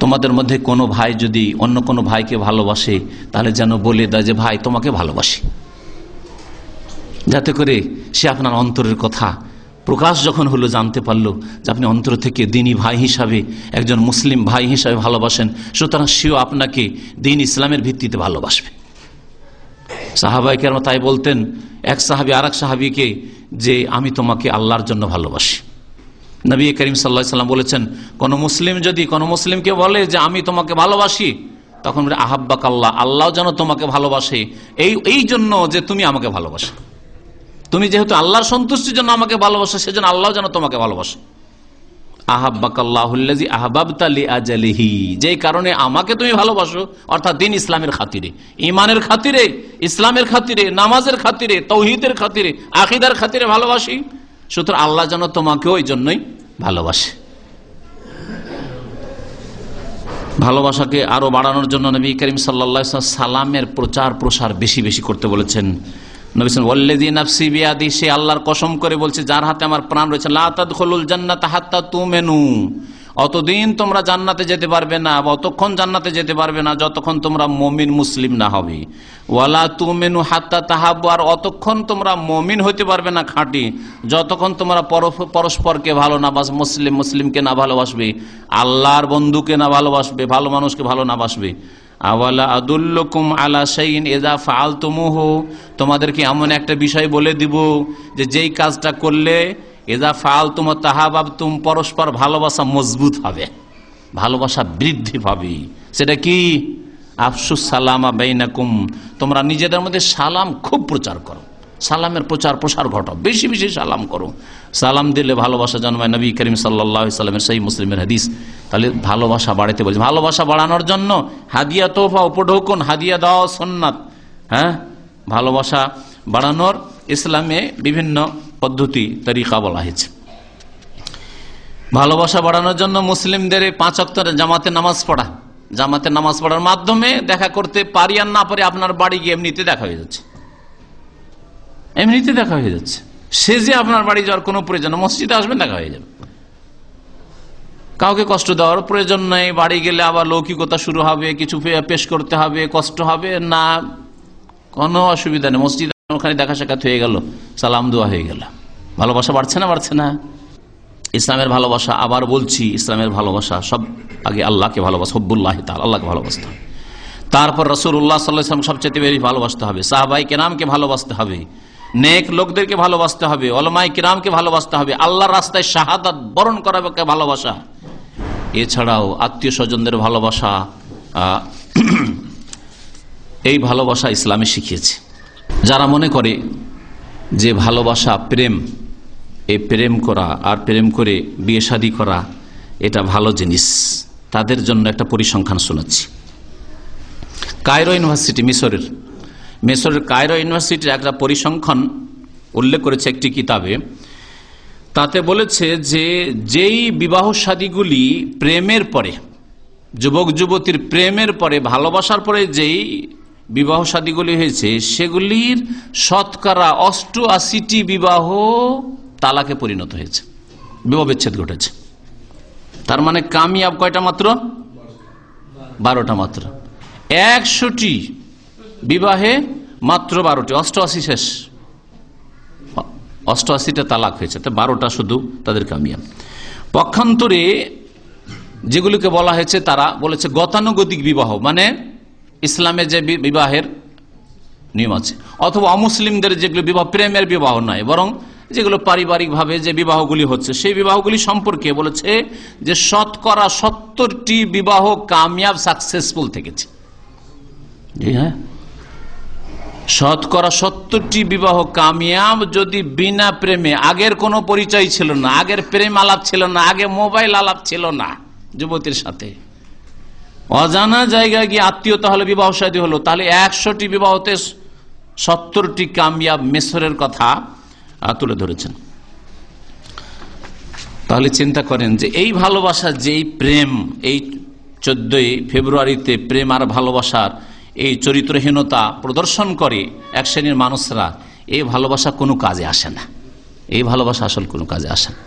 তোমাদের মধ্যে কোনো ভাই যদি অন্য কোনো ভাইকে ভালোবাসে, তাহলে যেন বলে দেয় যে, ভাই, তোমাকে ভালোবাসি। যাতে করে সে আপনার অন্তরের কথা প্রকাশ যখন হলো, জানতে পারল যে আপনি অন্তর থেকে দিনই ভাই হিসাবে, একজন মুসলিম ভাই হিসাবে ভালোবাসেন, সুতরাং সেও আপনাকে দিন ইসলামের ভিত্তিতে ভালোবাসবে। সাহাবাই কেন তাই বলতেন, এক সাহাবি আর এক সাহাবিকে যে আমি তোমাকে আল্লাহর জন্য ভালোবাসি। নবী করিম সাল্লা সাল্লাম বলেছেন, কোন মুসলিম যদি কোন মুসলিমকে বলে যে আমি তোমাকে ভালোবাসি, তখন আহাব্বাক আল্লাহ আল্লাহ যেন তোমাকে ভালোবাসে, এই এই জন্য যে তুমি আমাকে ভালোবাসো। তুমি যেহেতু আল্লাহর সন্তুষ্টির জন্য আমাকে ভালোবাসো, সেজন্য আল্লাহ যেন তোমাকে ভালোবাসো। আহাব্বাকাল্লাহুল্লাজি আহবাবতালি আজালিহি যে কারণে আমাকে তুমি ভালোবাসো, অর্থাৎ দিন ইসলামের খাতিরে ইমানের খাতিরে, ইসলামের খাতিরে, নামাজের খাতিরে, তৌহিদের খাতিরে, আকিদার খাতিরে ভালোবাসি। সুতরাং আল্লাহ যেন তোমাকে ওই জন্যই ভালোবাসে। ভালোবাসাকে আরও বাড়ানোর জন্য নবী করিম সাল্লা সালামের প্রচার প্রসার বেশি বেশি করতে বলেছেন। নবী নাফসি বিয়াদি সে আল্লাহর কসম করে বলছে, যার হাতে আমার প্রাণ রয়েছে লাতাদুল জান্নাত হাত্তা তু মেনু অতদিন তোমরা জান্নাতে যেতে পারবে না অতক্ষণ জান্নাতে যেতে পারবে না, যতক্ষণ তোমরা মমিন মুসলিম না হবে। ওয়ালা তু মেনু হাত্তা তাহাবু আর অতক্ষণ তোমরা মমিন হইতে পারবে না খাঁটি, যতক্ষণ তোমরা পরস্পরকে ভালো না বাস, মুসলিম, মুসলিমকে না ভালোবাসবে, আল্লাহর বন্ধুকে না ভালোবাসবে, ভালো মানুষকে ভালো না বাসবে। আওয়ালা আদুল্লকুম আলা সাইন এজা ফাল তোমাদেরকে এমন একটা বিষয় বলে দিব যে যেই কাজটা করলে এজা ফাল তুম তাহাবাব তুম পরস্পর ভালোবাসা মজবুত হবে, ভালোবাসা বৃদ্ধি পাবে। সেটা কি? আফসুস সালামা বেইনাকুম। তোমরা নিজেদের মধ্যে সালাম খুব প্রচার করো। সালামের প্রচার প্রসার ঘটাও। বেশি বেশি সালাম করো। সালাম দিলে ভালোবাসা জন্মায় নবী করিম সাল্লাহ সাল্লামের সেই মুসলিমের হাদিস। তাহলে ভালোবাসা বাড়াতে বলছে। ভালোবাসা বাড়ানোর জন্য হাদিয়া তোফা উপঢৌকন, হাদিয়া দেওয়া সন্ন্যাত হ্যাঁ? ভালোবাসা বাড়ানোর ইসলামে বিভিন্ন পদ্ধতি, তরিকা বলা হয়েছে। ভালোবাসা বাড়ানোর জন্য মুসলিমদের পাঁচ অক্টর জামাতে নামাজ পড়া। জামাতে নামাজ পড়ার মাধ্যমে দেখা করতে পারি আর না পারি আপনার বাড়ি গিয়ে এমনিতে দেখা হয়ে যাচ্ছে। এমনিতে দেখা হয়ে যাচ্ছে। সে যে আপনার বাড়ি যাওয়ার কোনো প্রয়োজন নেই, মসজিদে আসবেন দেখা হয়ে যাবে। কাউকে কষ্ট দেওয়ার প্রয়োজন নেই বাড়ি গেলে আবার লৌকিকতা শুরু হবে কিছু পেশ করতে হবে কষ্ট হবে না কোনো অসুবিধা নেই। মসজিদ ওখানে দেখা সাক্ষাৎ হয়ে গেল সালাম দোয়া হয়ে গেল। ভালোবাসা বাড়ছে না বাড়ছে না? ইসলামের ভালোবাসা আবার বলছি ইসলামের ভালোবাসা সব আগে আল্লাহকে ভালোবাসা হব্বুল্লাহ তাল আল্লাহকে ভালোবাসতে হবে। তারপর রসুল্লাহ সাল্লাম সবচেয়ে বেশি ভালোবাসতে হবে। সাহাবাই কেরামকে ভালোবাসতে হবে। নেক লোকদেরকে ভালোবাসতে হবে অলমাই কিরামকে ভালোবাসতে হবে, আল্লাহর রাস্তায় শাহাদাত বরণ করাকে ভালোবাসা। এছাড়াও আত্মীয় স্বজনদের ভালোবাসা <clears throat> এই ভালোবাসা ইসলামে শিখিয়েছে। যারা মনে করে যে ভালোবাসা প্রেম এই প্রেম করা আর প্রেম করে বিয়ে শাদী করা, এটা ভালো জিনিস। তাদের জন্য একটা পরিসংখ্যান শোনাচ্ছি। কায়রো ইউনিভার্সিটি, মিশরের মিশরের কায়রো ইউনিভার্সিটির একটা পরিসংখ্যান উল্লেখ করেছে একটি কিতাবে। তাতে বলেছে যে, যেই বিবাহ শাদীগুলি প্রেমের পরে, যুবক যুবতীর প্রেমের পরে, ভালোবাসার পরে যেই বিবাহ শাদীগুলি হয়েছে, সেগুলির শতকরা অষ্টআশিটি বিবাহ তালাকে পরিণত হয়েছে। বিবাহ বিচ্ছেদ ঘটেছে। তার মানে কামিয়াব কয়টা মাত্র? বারোটা মাত্র। একশোটি বিবাহে মাত্র বারোটি, অষ্টআশি শেষ। অষ্টআশিটা তালাক হয়েছে, তো বারোটা শুধু তাদের কামিয়াব পক্ষান্তরে যেগুলিকে বলা হয়েছে তারা বলেছে গতানুগতিক বিবাহ মানে ইসলামের যে বিবাহের নিয়ম আছে, অথবা অমুসলিমদের যেগুলো বিবাহ, প্রেমের বিবাহ নয়, বরং যেগুলো পারিবারিকভাবে যে বিবাহগুলি হচ্ছে, সেই বিবাহগুলি সম্পর্কে বলেছে যে শতকরা সত্তরটি বিবাহ কামিয়াব সাকসেসফুল থেকেছে। জি হ্যাঁ। শতকরা সত্তরটি বিবাহ কামিয়াব যদি বিনা প্রেমে, আগের কোনো পরিচয় ছিল না, আগের প্রেম আলাপ ছিল না, আগে মোবাইল আলাপ ছিল না যুবতীর সাথে। অজানা জায়গায় গিয়ে আত্মীয়তা হলে, বিবাহ সাদী হলো, তাহলে একশোটি বিবাহতে সত্তরটি কামিয়াব মেসরের কথা তুলে ধরেছেন। তাহলে চিন্তা করেন যে এই ভালোবাসা যেই প্রেম, এই চোদ্দই ফেব্রুয়ারিতে প্রেম আর ভালোবাসার এই চরিত্রহীনতা প্রদর্শন করে এক শ্রেণির মানুষরা, এই ভালোবাসা কোনো কাজে আসে না। এই ভালোবাসা আসল কোনো কাজে আসে না।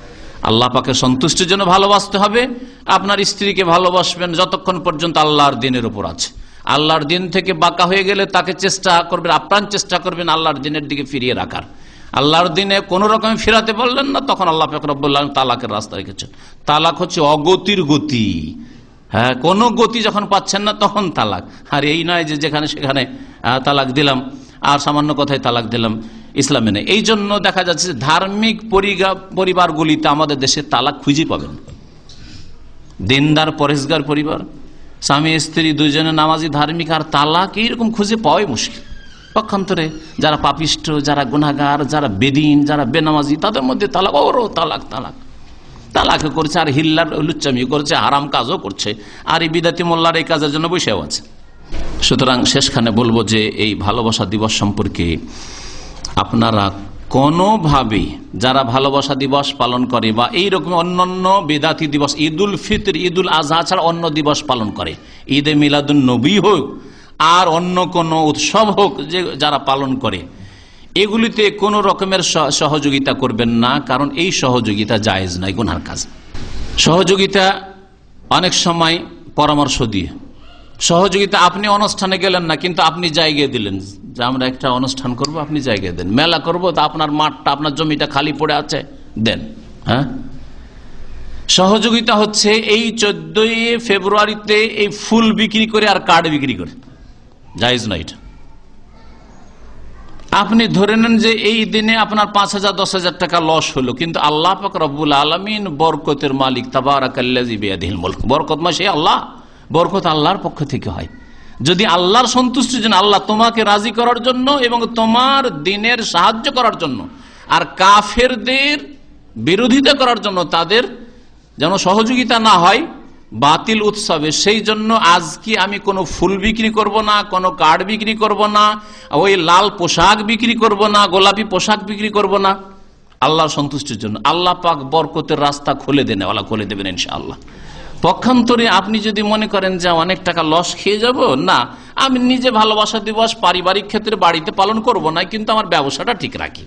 আল্লাহ পাকে সন্তুষ্টির জন্য ভালোবাসতে হবে। আপনার স্ত্রীকে ভালোবাসবেন যতক্ষণ পর্যন্ত আল্লাহর দিনের উপর আছে। আল্লাহর দিন থেকে বাঁকা হয়ে গেলে তাকে চেষ্টা করবেন, আপ্রাণ চেষ্টা করবেন আল্লাহর দিনের দিকে ফিরিয়ে রাখার। আল্লাহর দিনে কোন রকম ফিরাতে পারলেন না, তখন আল্লাহ ফকরবুল্লাহ তালাকের রাস্তা রেখেছেন। তালাক হচ্ছে অগতির গতি। হ্যাঁ কোন গতি যখন পাচ্ছেন না, তখন তালাক। আর এই নয় যে যেখানে সেখানে তালাক দিলাম, আর সামান্য কথায় তালাক দিলাম, ইসলামে নেই। এই জন্য দেখা যাচ্ছে ধার্মিক পরিবারগুলিতে আমাদের দেশে তালাক খুঁজে পাবেন। দিনদার, পরেশগার পরিবার, স্বামী, স্ত্রী, দুজনে নামাজি, ধার্মিক, আর তালাক এইরকম খুঁজে পাওয়াই মুশকিল। পক্ষান্তরে যারা পাপিষ্ট, যারা গুনাগার যারা বেদিন, যারা বেনামাজি, তাদের মধ্যে তালাক ওরও তালাক তালাক। তালাক করছে, আর হিল্লার লুচ্চামি করছে, হারাম কাজও করছে, আর এই বিদাতি মোল্লার এই কাজের জন্য বসেও আছে। সুতরাং শেষখানে বলব যে এই ভালোবাসা দিবস সম্পর্কে আপনারা কোনোভাবে যারা ভালোবাসা দিবস পালন করে বা এই রকম অন্যান্য বেদাতি দিবস, ঈদুল ফিতর, ঈদুল আজহা ছাড়া অন্য দিবস পালন করে, ঈদে মিলাদুল নবী হোক, আর অন্য কোন উৎসব হোক যে যারা পালন করে এগুলিতে কোনো রকমের সহযোগিতা করবেন না, কারণ এই সহযোগিতা জায়েজ নাই গুনার কাজ। সহযোগিতা অনেক সময় পরামর্শ দিয়ে। সহযোগিতা আপনি অনুষ্ঠানে গেলেন না, কিন্তু আপনি জায়গায় দিলেন। যে আমরা একটা অনুষ্ঠান করব, আপনি জায়গায় দেন। মেলা করব, তা আপনার মাঠটা, আপনার জমিটা খালি পড়ে আছে, দেন। হ্যাঁ? সহযোগিতা হচ্ছে এই চোদ্দই ফেব্রুয়ারিতে এই ফুল বিক্রি করে আর কার্ড বিক্রি করে। জায়েজ না এটা। আপনি ধরে নেন যে এই দিনে আপনার পাঁচ হাজার, দশ হাজার টাকা লস হলো, কিন্তু আল্লাহ পাক রব্বুল আলমিন বরকতের মালিক তাবারাকাল্লাজিবিয়াদিল বরকত মাসে আল্লাহ, বরকত আল্লাহর পক্ষ থেকে হয়। যদি আল্লাহর সন্তুষ্টির জন্য আল্লাহ তোমাকে রাজি করার জন্য এবং তোমার দিনের সাহায্য করার জন্য, আর কাফেরদের বিরোধিতা করার জন্য তাদের যেন সহযোগিতা না হয় বাতিল উৎসবে, সেই জন্য আজকে আমি কোনো ফুল বিক্রি করব না, কোনো কার্ড বিক্রি করব না, ওই লাল পোশাক বিক্রি করব না, গোলাপি পোশাক বিক্রি করব না? আল্লাহ সন্তুষ্টির জন্য। আল্লাহ পাক বরকতের রাস্তা খুলে দেন ওলা খুলে দেবেন ইনশাআল্লাহ। পক্ষান্তরে আপনি যদি মনে করেন যে অনেক টাকা লস খেয়ে যাব, না, আমি নিজে ভালোবাসা দিবস, পারিবারিক ক্ষেত্রে বাড়িতে পালন করব না, কিন্তু আমার ব্যবসাটা ঠিক রাখি।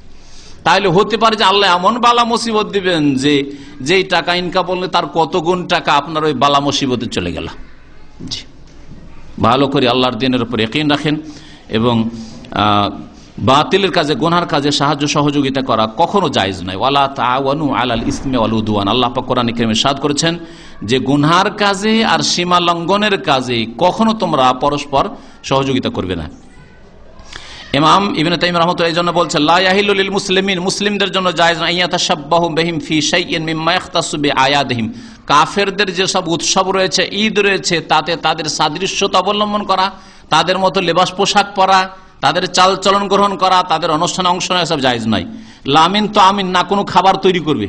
তাহলে হতে পারে যে আল্লাহ এমন বালা মুসিবত দিবেন যে, যেই টাকা ইনকাম করলে তার কত গুণ টাকা আপনার ওই বালা মুসিবতে চলে গেল। জি। ভালো করে আল্লাহর দিনের উপর একই রাখেন এবং বাতিলের কাজে, গোনার কাজে সাহায্য সহযোগিতা করা কখনো জায়জ নয়। ওয়ালা তাওয়ানু আলাল ইসমে ওয়াল উদওয়ান। আল্লাহ পাক কোরআনে কারিমে সাদ করেছেন যে গুনহার কাজে আর সীমা লঙ্ঘনের কাজে কখনো তোমরা পরস্পর সহযোগিতা করবে না। ইমাম ইবনে তাইম রহমতুল্লাহ এই জন্য বলছে লাহিল মুসলিমিন, মুসলিমদের জন্য না বিহিম ফি বিআয়াদিহিম। কাফেরদের যেসব উৎসব রয়েছে, ঈদ রয়েছে, তাতে তাদের সাদৃশ্যতা অবলম্বন করা, তাদের মতো লেবাস পোশাক পরা, তাদের চাল চলন গ্রহণ করা, তাদের অনুষ্ঠানে অংশ নেওয়া সব জায়েজ নাই লামিন তো আমিন, না কোনো খাবার তৈরি করবে।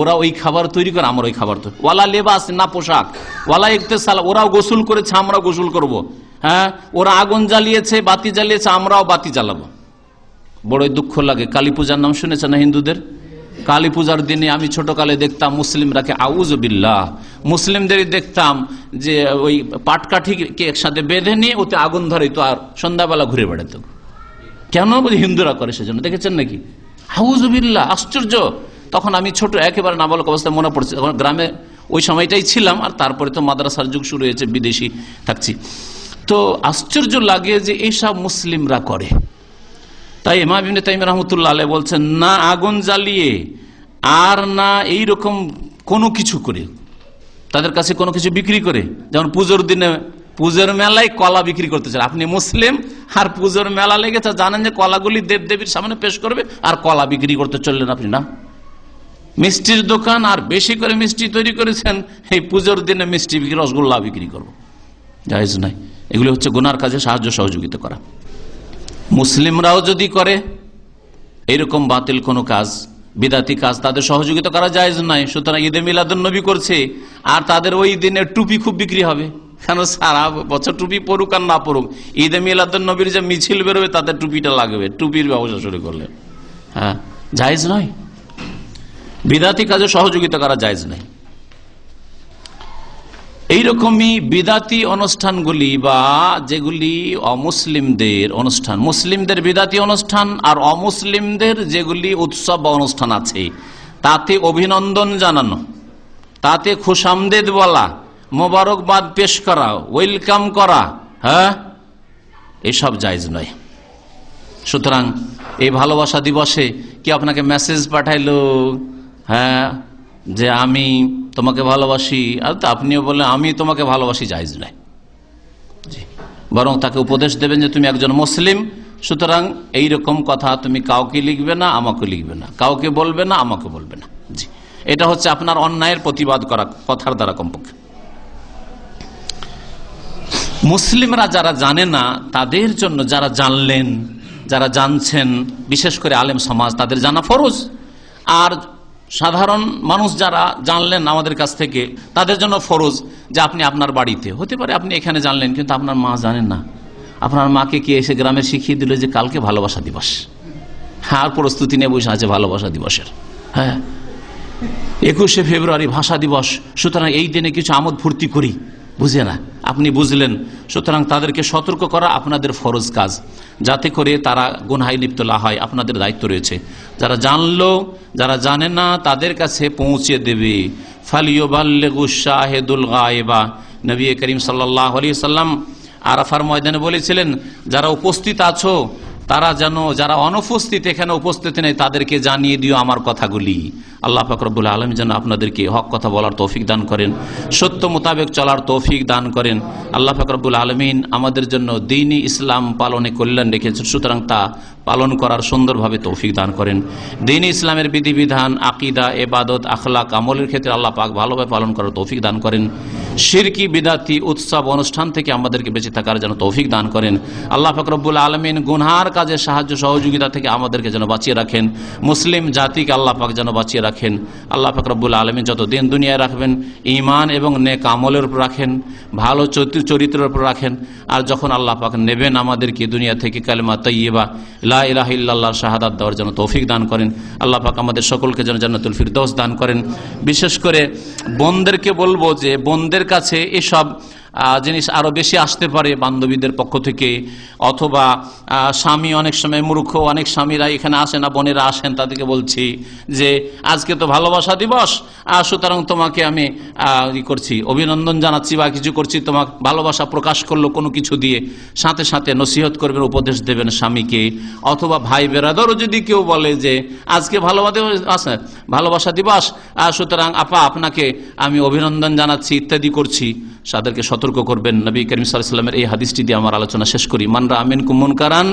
ওরা ওই খাবার তৈরি করে, আমরা ওই খাবার তৈরি। ওয়ালা লেবাস, না পোশাক। ওয়ালা ইকতেসাল, ওরাও গোসল করেছে, আমরাও গোসল করব। হ্যাঁ? ওরা আগুন জ্বালিয়েছে, বাতি জ্বালিয়েছে, আমরাও বাতি জ্বালাবো। বড়ই দুঃখ লাগে। কালী পূজার নাম শুনেছে না হিন্দুদের? কালী পূজার দিনে আমি ছোটকালে দেখতাম মুসলিমরাকে আউজ বিল্লাহ, মুসলিমদেরই দেখতাম যে ওই পাটকাঠিকে একসাথে বেঁধে নিয়ে ওতে আগুন ধরে তো আর সন্ধ্যাবেলা ঘুরে বেড়াতো। কেন হিন্দুরা করে সেজন্য? দেখেছেন নাকি? হাউজবিল্লা আশ্চর্য! তখন আমি ছোট, একেবারে নাবালক অবস্থায় মনে পড়ছে। গ্রামে ওই সময়টাই ছিলাম আর তারপরে তো মাদ্রাসার যুগ শুরু হয়েছে, বিদেশি থাকছি। তো আশ্চর্য লাগে যে এইসব মুসলিমরা করে। তাই ইমাম ইবনে তাইম রহমতুল্লাহ বলছেন, না আগুন জ্বালিয়ে আর না এই রকম কোনো কিছু করে। তাদের কাছে কোনো কিছু বিক্রি করে। যেমন পুজোর দিনে, পুজোর মেলায় কলা বিক্রি করতে চান আপনি মুসলিম আর পুজোর মেলা লেগে লেগেছে জানেন যে কলাগুলি দেব দেবীর সামনে পেশ করবে আর কলা বিক্রি করতে চললেন আপনি না। মিষ্টির দোকান আর বেশি করে মিষ্টি তৈরি করেছেন, এই পুজোর দিনে মিষ্টি বিক্রি, রসগোল্লা বিক্রি করব। জাহেজ নাই। এগুলো হচ্ছে গুনার কাজে সাহায্য সহযোগিতা করা। মুসলিমরাও যদি করে, এরকম বাতিল কোনো কাজ, বিদাতি কাজ তাদের সহযোগিতা করা যায় নাই সুতরাং ঈদে মিলাদুল নবী করছে, আর তাদের ওই দিনে টুপি খুব বিক্রি হবে। কেন? সারা বছর টুপি পড়ুক আর না পড়ুক ঈদে মিলাদুল নবীর যে মিছিল বেরোবে তাদের টুপিটা লাগবে। টুপির ব্যবসা শুরু করলে। হ্যাঁ জায়েজ নয়। বিদাতি কাজে সহযোগিতা করা জায়েজ নাই এইরকমই বিদাতি অনুষ্ঠানগুলি বা যেগুলি অমুসলিমদের অনুষ্ঠান। মুসলিমদের বিদাতি অনুষ্ঠান আর অমুসলিমদের যেগুলি উৎসব বা অনুষ্ঠান আছে, তাতে অভিনন্দন জানানো, তাতে খুশামদেদ বলা, মোবারকবাদ পেশ করা, ওয়েলকাম করা হ্যাঁ? এসব জায়জ নয়। সুতরাং এই ভালোবাসা দিবসে কি আপনাকে মেসেজ পাঠাইলো? হ্যাঁ? যে আমি তোমাকে ভালোবাসি, আর তো আপনিও বললেন, আমি তোমাকে ভালোবাসি জায়জ নাই। বরং তাকে উপদেশ দেবেন যে তুমি একজন মুসলিম, সুতরাং এই রকম কথা তুমি কাউকে লিখবে না, আমাকে লিখবে না। কাউকে বলবে না, আমাকে বলবে না। জি। এটা হচ্ছে আপনার অন্যায়ের প্রতিবাদ করা কথার দ্বারা কমপক্ষে। মুসলিমরা যারা জানে না, তাদের জন্য যারা জানলেন, যারা জানছেন, বিশেষ করে আলেম সমাজ, তাদের জানা ফরজ। আর সাধারণ মানুষ যারা জানলেন আমাদের কাছ থেকে, তাদের জন্য ফরজ যে আপনি আপনার বাড়িতে। হতে পারে আপনি এখানে জানলেন, কিন্তু আপনার মা জানেন না। আপনার মাকে কে এসে গ্রামে শিখিয়ে দিল যে কালকে ভালোবাসা দিবস। হ্যাঁ আর প্রস্তুতি নিয়ে বসে আছে ভালোবাসা দিবসের। হ্যাঁ। একুশে ফেব্রুয়ারি ভাষা দিবস, সুতরাং এই দিনে কিছু আমোদ ফুর্তি করি, বুঝে না। আপনি বুঝলেন। সুতরাং তাদেরকে সতর্ক করা আপনাদের ফরজ কাজ। যাতে করে তারা গুনহাই লিপ্ত লা হয়, আপনাদের দায়িত্ব রয়েছে। যারা জানলো, যারা জানে না, তাদের কাছে পৌঁছে দেবে। ফালিয়াহেদুল গায়েবা। নবী করিম সাল্লাহ আলিয়া সাল্লাম আরাফার ময়দানে বলেছিলেন, যারা উপস্থিত আছো তারা যেন, যারা অনুপস্থিত এখানে উপস্থিত নেই, তাদেরকে জানিয়ে দিও আমার কথাগুলি। আল্লাহ ফাকরবুল আলম যেন আপনাদেরকে হক কথা বলার তৌফিক দান করেন, সত্য মোতাবেক চলার তৌফিক দান করেন। আল্লাহ ফাকরবুল আলমিন আমাদের জন্য দিনই ইসলাম পালনে কল্যাণ রেখেছেন, সুতরাং তা পালন করার সুন্দরভাবে তৌফিক দান করেন। দিন ইসলামের বিধিবিধান, আকিদা, এবাদত, আখলাক, আমলের ক্ষেত্রে আল্লাহ পাক ভালোভাবে পালন করার তৌফিক দান করেন। শিরকি, বিদাতি, উৎসব, অনুষ্ঠান থেকে আমাদেরকে বেঁচে থাকার যেন তৌফিক দান করেন। আল্লাহ ফকরবুল আলমিন গুনহার কাজে সাহায্য সহযোগিতা থেকে আমাদেরকে যেন বাঁচিয়ে রাখেন। মুসলিম জাতিকে আল্লাহ পাক যেন বাঁচিয়ে রাখেন। আল্লাহ ফকরবুল আলমিন যত দিন দুনিয়ায় রাখবেন ইমান এবং নেক আমলের উপর রাখেন, ভালো চরিত্রের উপর রাখেন। আর যখন আল্লাহ পাক নেবেন আমাদেরকে দুনিয়া থেকে কালেমা তৈবা লাহ শাহাদাত দেওয়ার যেন তৌফিক দান করেন। আল্লাহ পাক আমাদের সকলকে যেন জান্নাতুল ফিরদৌস দান করেন। বিশেষ করে বোনদেরকে বলব যে বোনদের কাছে এসব জিনিস আরও বেশি আসতে পারে বান্ধবীদের পক্ষ থেকে। অথবা স্বামী অনেক সময় মূর্খ অনেক স্বামীরা এখানে আসে না বোনেরা আসেন তাদেরকে বলছি যে আজকে তো ভালোবাসা দিবস আহ, সুতরাং তোমাকে আমি ই করছি অভিনন্দন জানাচ্ছি বা কিছু করছি তোমাকে ভালোবাসা প্রকাশ করল কোনো কিছু দিয়ে। সাথে সাথে নসিহত করবেন উপদেশ দেবেন স্বামীকে। অথবা ভাই বেরাদারও যদি কেউ বলে যে আজকে ভালোবাসা ভালোবাসা দিবস আহ, সুতরাং আপা আপনাকে আমি অভিনন্দন জানাচ্ছি ইত্যাদি করছি। তাদেরকে সতর্ক করবেন। নবী করিম সাল্লামের এই হাদিসটি দিয়ে আমার আলোচনা শেষ করি। মানরা আমিন কুমন কারান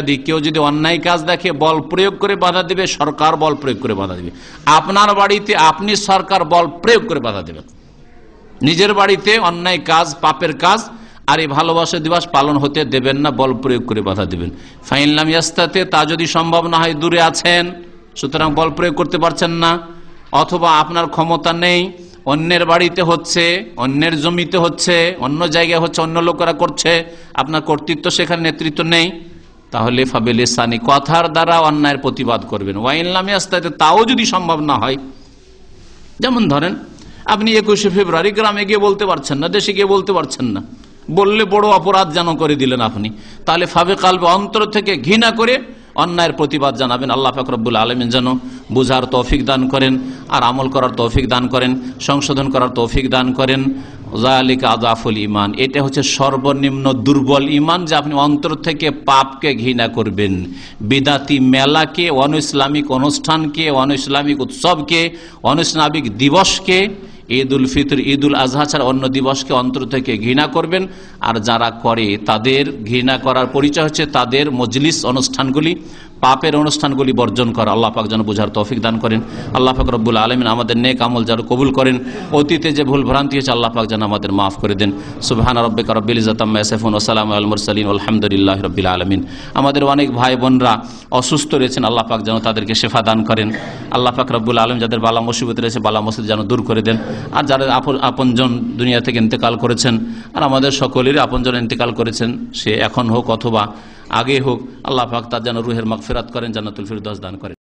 আদি কেউ যদি অন্যায় কাজ দেখে বল প্রয়োগ করে বাধা দেবে, সরকার বল প্রয়োগ করে বাধা দেবে। আপনার বাড়িতে আপনি সরকার বল প্রয়োগ করে বাধা দেবেন। নিজের বাড়িতে অন্যায় কাজ, পাপের কাজ, আর এই ভালোবাসা দিবস পালন হতে দেবেন না, বল প্রয়োগ করে বাধা দেবেন। ফাইনলাম ইয়াস্তাতে, তা যদি সম্ভব না হয়, দূরে আছেন, সুতরাং বল প্রয়োগ করতে পারছেন না, অথবা আপনার ক্ষমতা নেই অন্যের বাড়িতে হচ্ছে, অন্যের জমিতে হচ্ছে, অন্য জায়গায় হচ্ছে, অন্য লোকেরা করছে, আপনার কর্তৃত্ব সেখানে, নেতৃত্ব নেই, তাহলে ফাবেলে সানি কথার দ্বারা অন্যায়ের প্রতিবাদ করবেন। ওয়াইনলামে আস্তে তাও যদি সম্ভব না হয়, যেমন ধরেন, আপনি একুশে ফেব্রুয়ারি গ্রামে গিয়ে বলতে পারছেন না, দেশে গিয়ে বলতে পারছেন না, বললে বড় অপরাধ যেন করে দিলেন আপনি, তাহলে ফাবে কালবে অন্তর থেকে ঘৃণা করে অন্যায়ের প্রতিবাদ জানাবেন। আল্লাহ ফাকরবুল আলমিন যেন বুঝার তৌফিক দান করেন আর আমল করার তৌফিক দান করেন, সংশোধন করার তৌফিক দান করেন। জালিকা আদাফুল ইমান এটা হচ্ছে সর্বনিম্ন দুর্বল ইমান যে আপনি অন্তর থেকে পাপকে ঘৃণা করবেন। বিদাতি মেলাকে অন ইসলামিক অনুষ্ঠানকে অন ইসলামিক উৎসবকে অন ইসলামিক দিবসকে ঈদ উল ফিতর ঈদ উল আজহা ছাড়া অন্য দিবসকে অন্তর থেকে ঘৃণা করবেন। আর যারা করে তাদের ঘৃণা করার পরিচয় হচ্ছে তাদের মজলিস অনুষ্ঠানগুলি। পাপের অনুষ্ঠানগুলি বর্জন করা। আল্লাহ পাক যেন বোঝার তৌফিক দান করেন। আল্লাহ পাক রব্বুল আলমিন আমাদের নেক আমল যেন কবুল করেন। অতীতে যে ভুল ভ্রান্তি হয়েছে, আল্লাহ পাক যেন আমাদের মাফ করে দেন। সুবহান রব্বিক রব্বিল ইজাতাম্মা ইয়াসিফুন, ওয়া সালামু আলহামদুলিল্লাহ রব্বিল আলামিন। আমাদের অনেক ভাই বোনরা অসুস্থ রয়েছেন, আল্লাহ পাক যেন তাদেরকে শেফা দান করেন। আল্লাহ পাক রব্বুল আলম যাদের বালা মুসিবত রয়েছে, বালা মুসিবত যেন দূর করে দেন। আর আপন- আপনজন দুনিয়া থেকে ইন্তেকাল করেছেন, আর আমাদের সকলেরই আপনজন ইন্তেকাল করেছেন, সে এখন হোক অথবা আগে হোক আল্লাহ পাক তার যেন রুহের মাগফেরাত করেন জান্নাতুল ফিরদৌস দান করেন।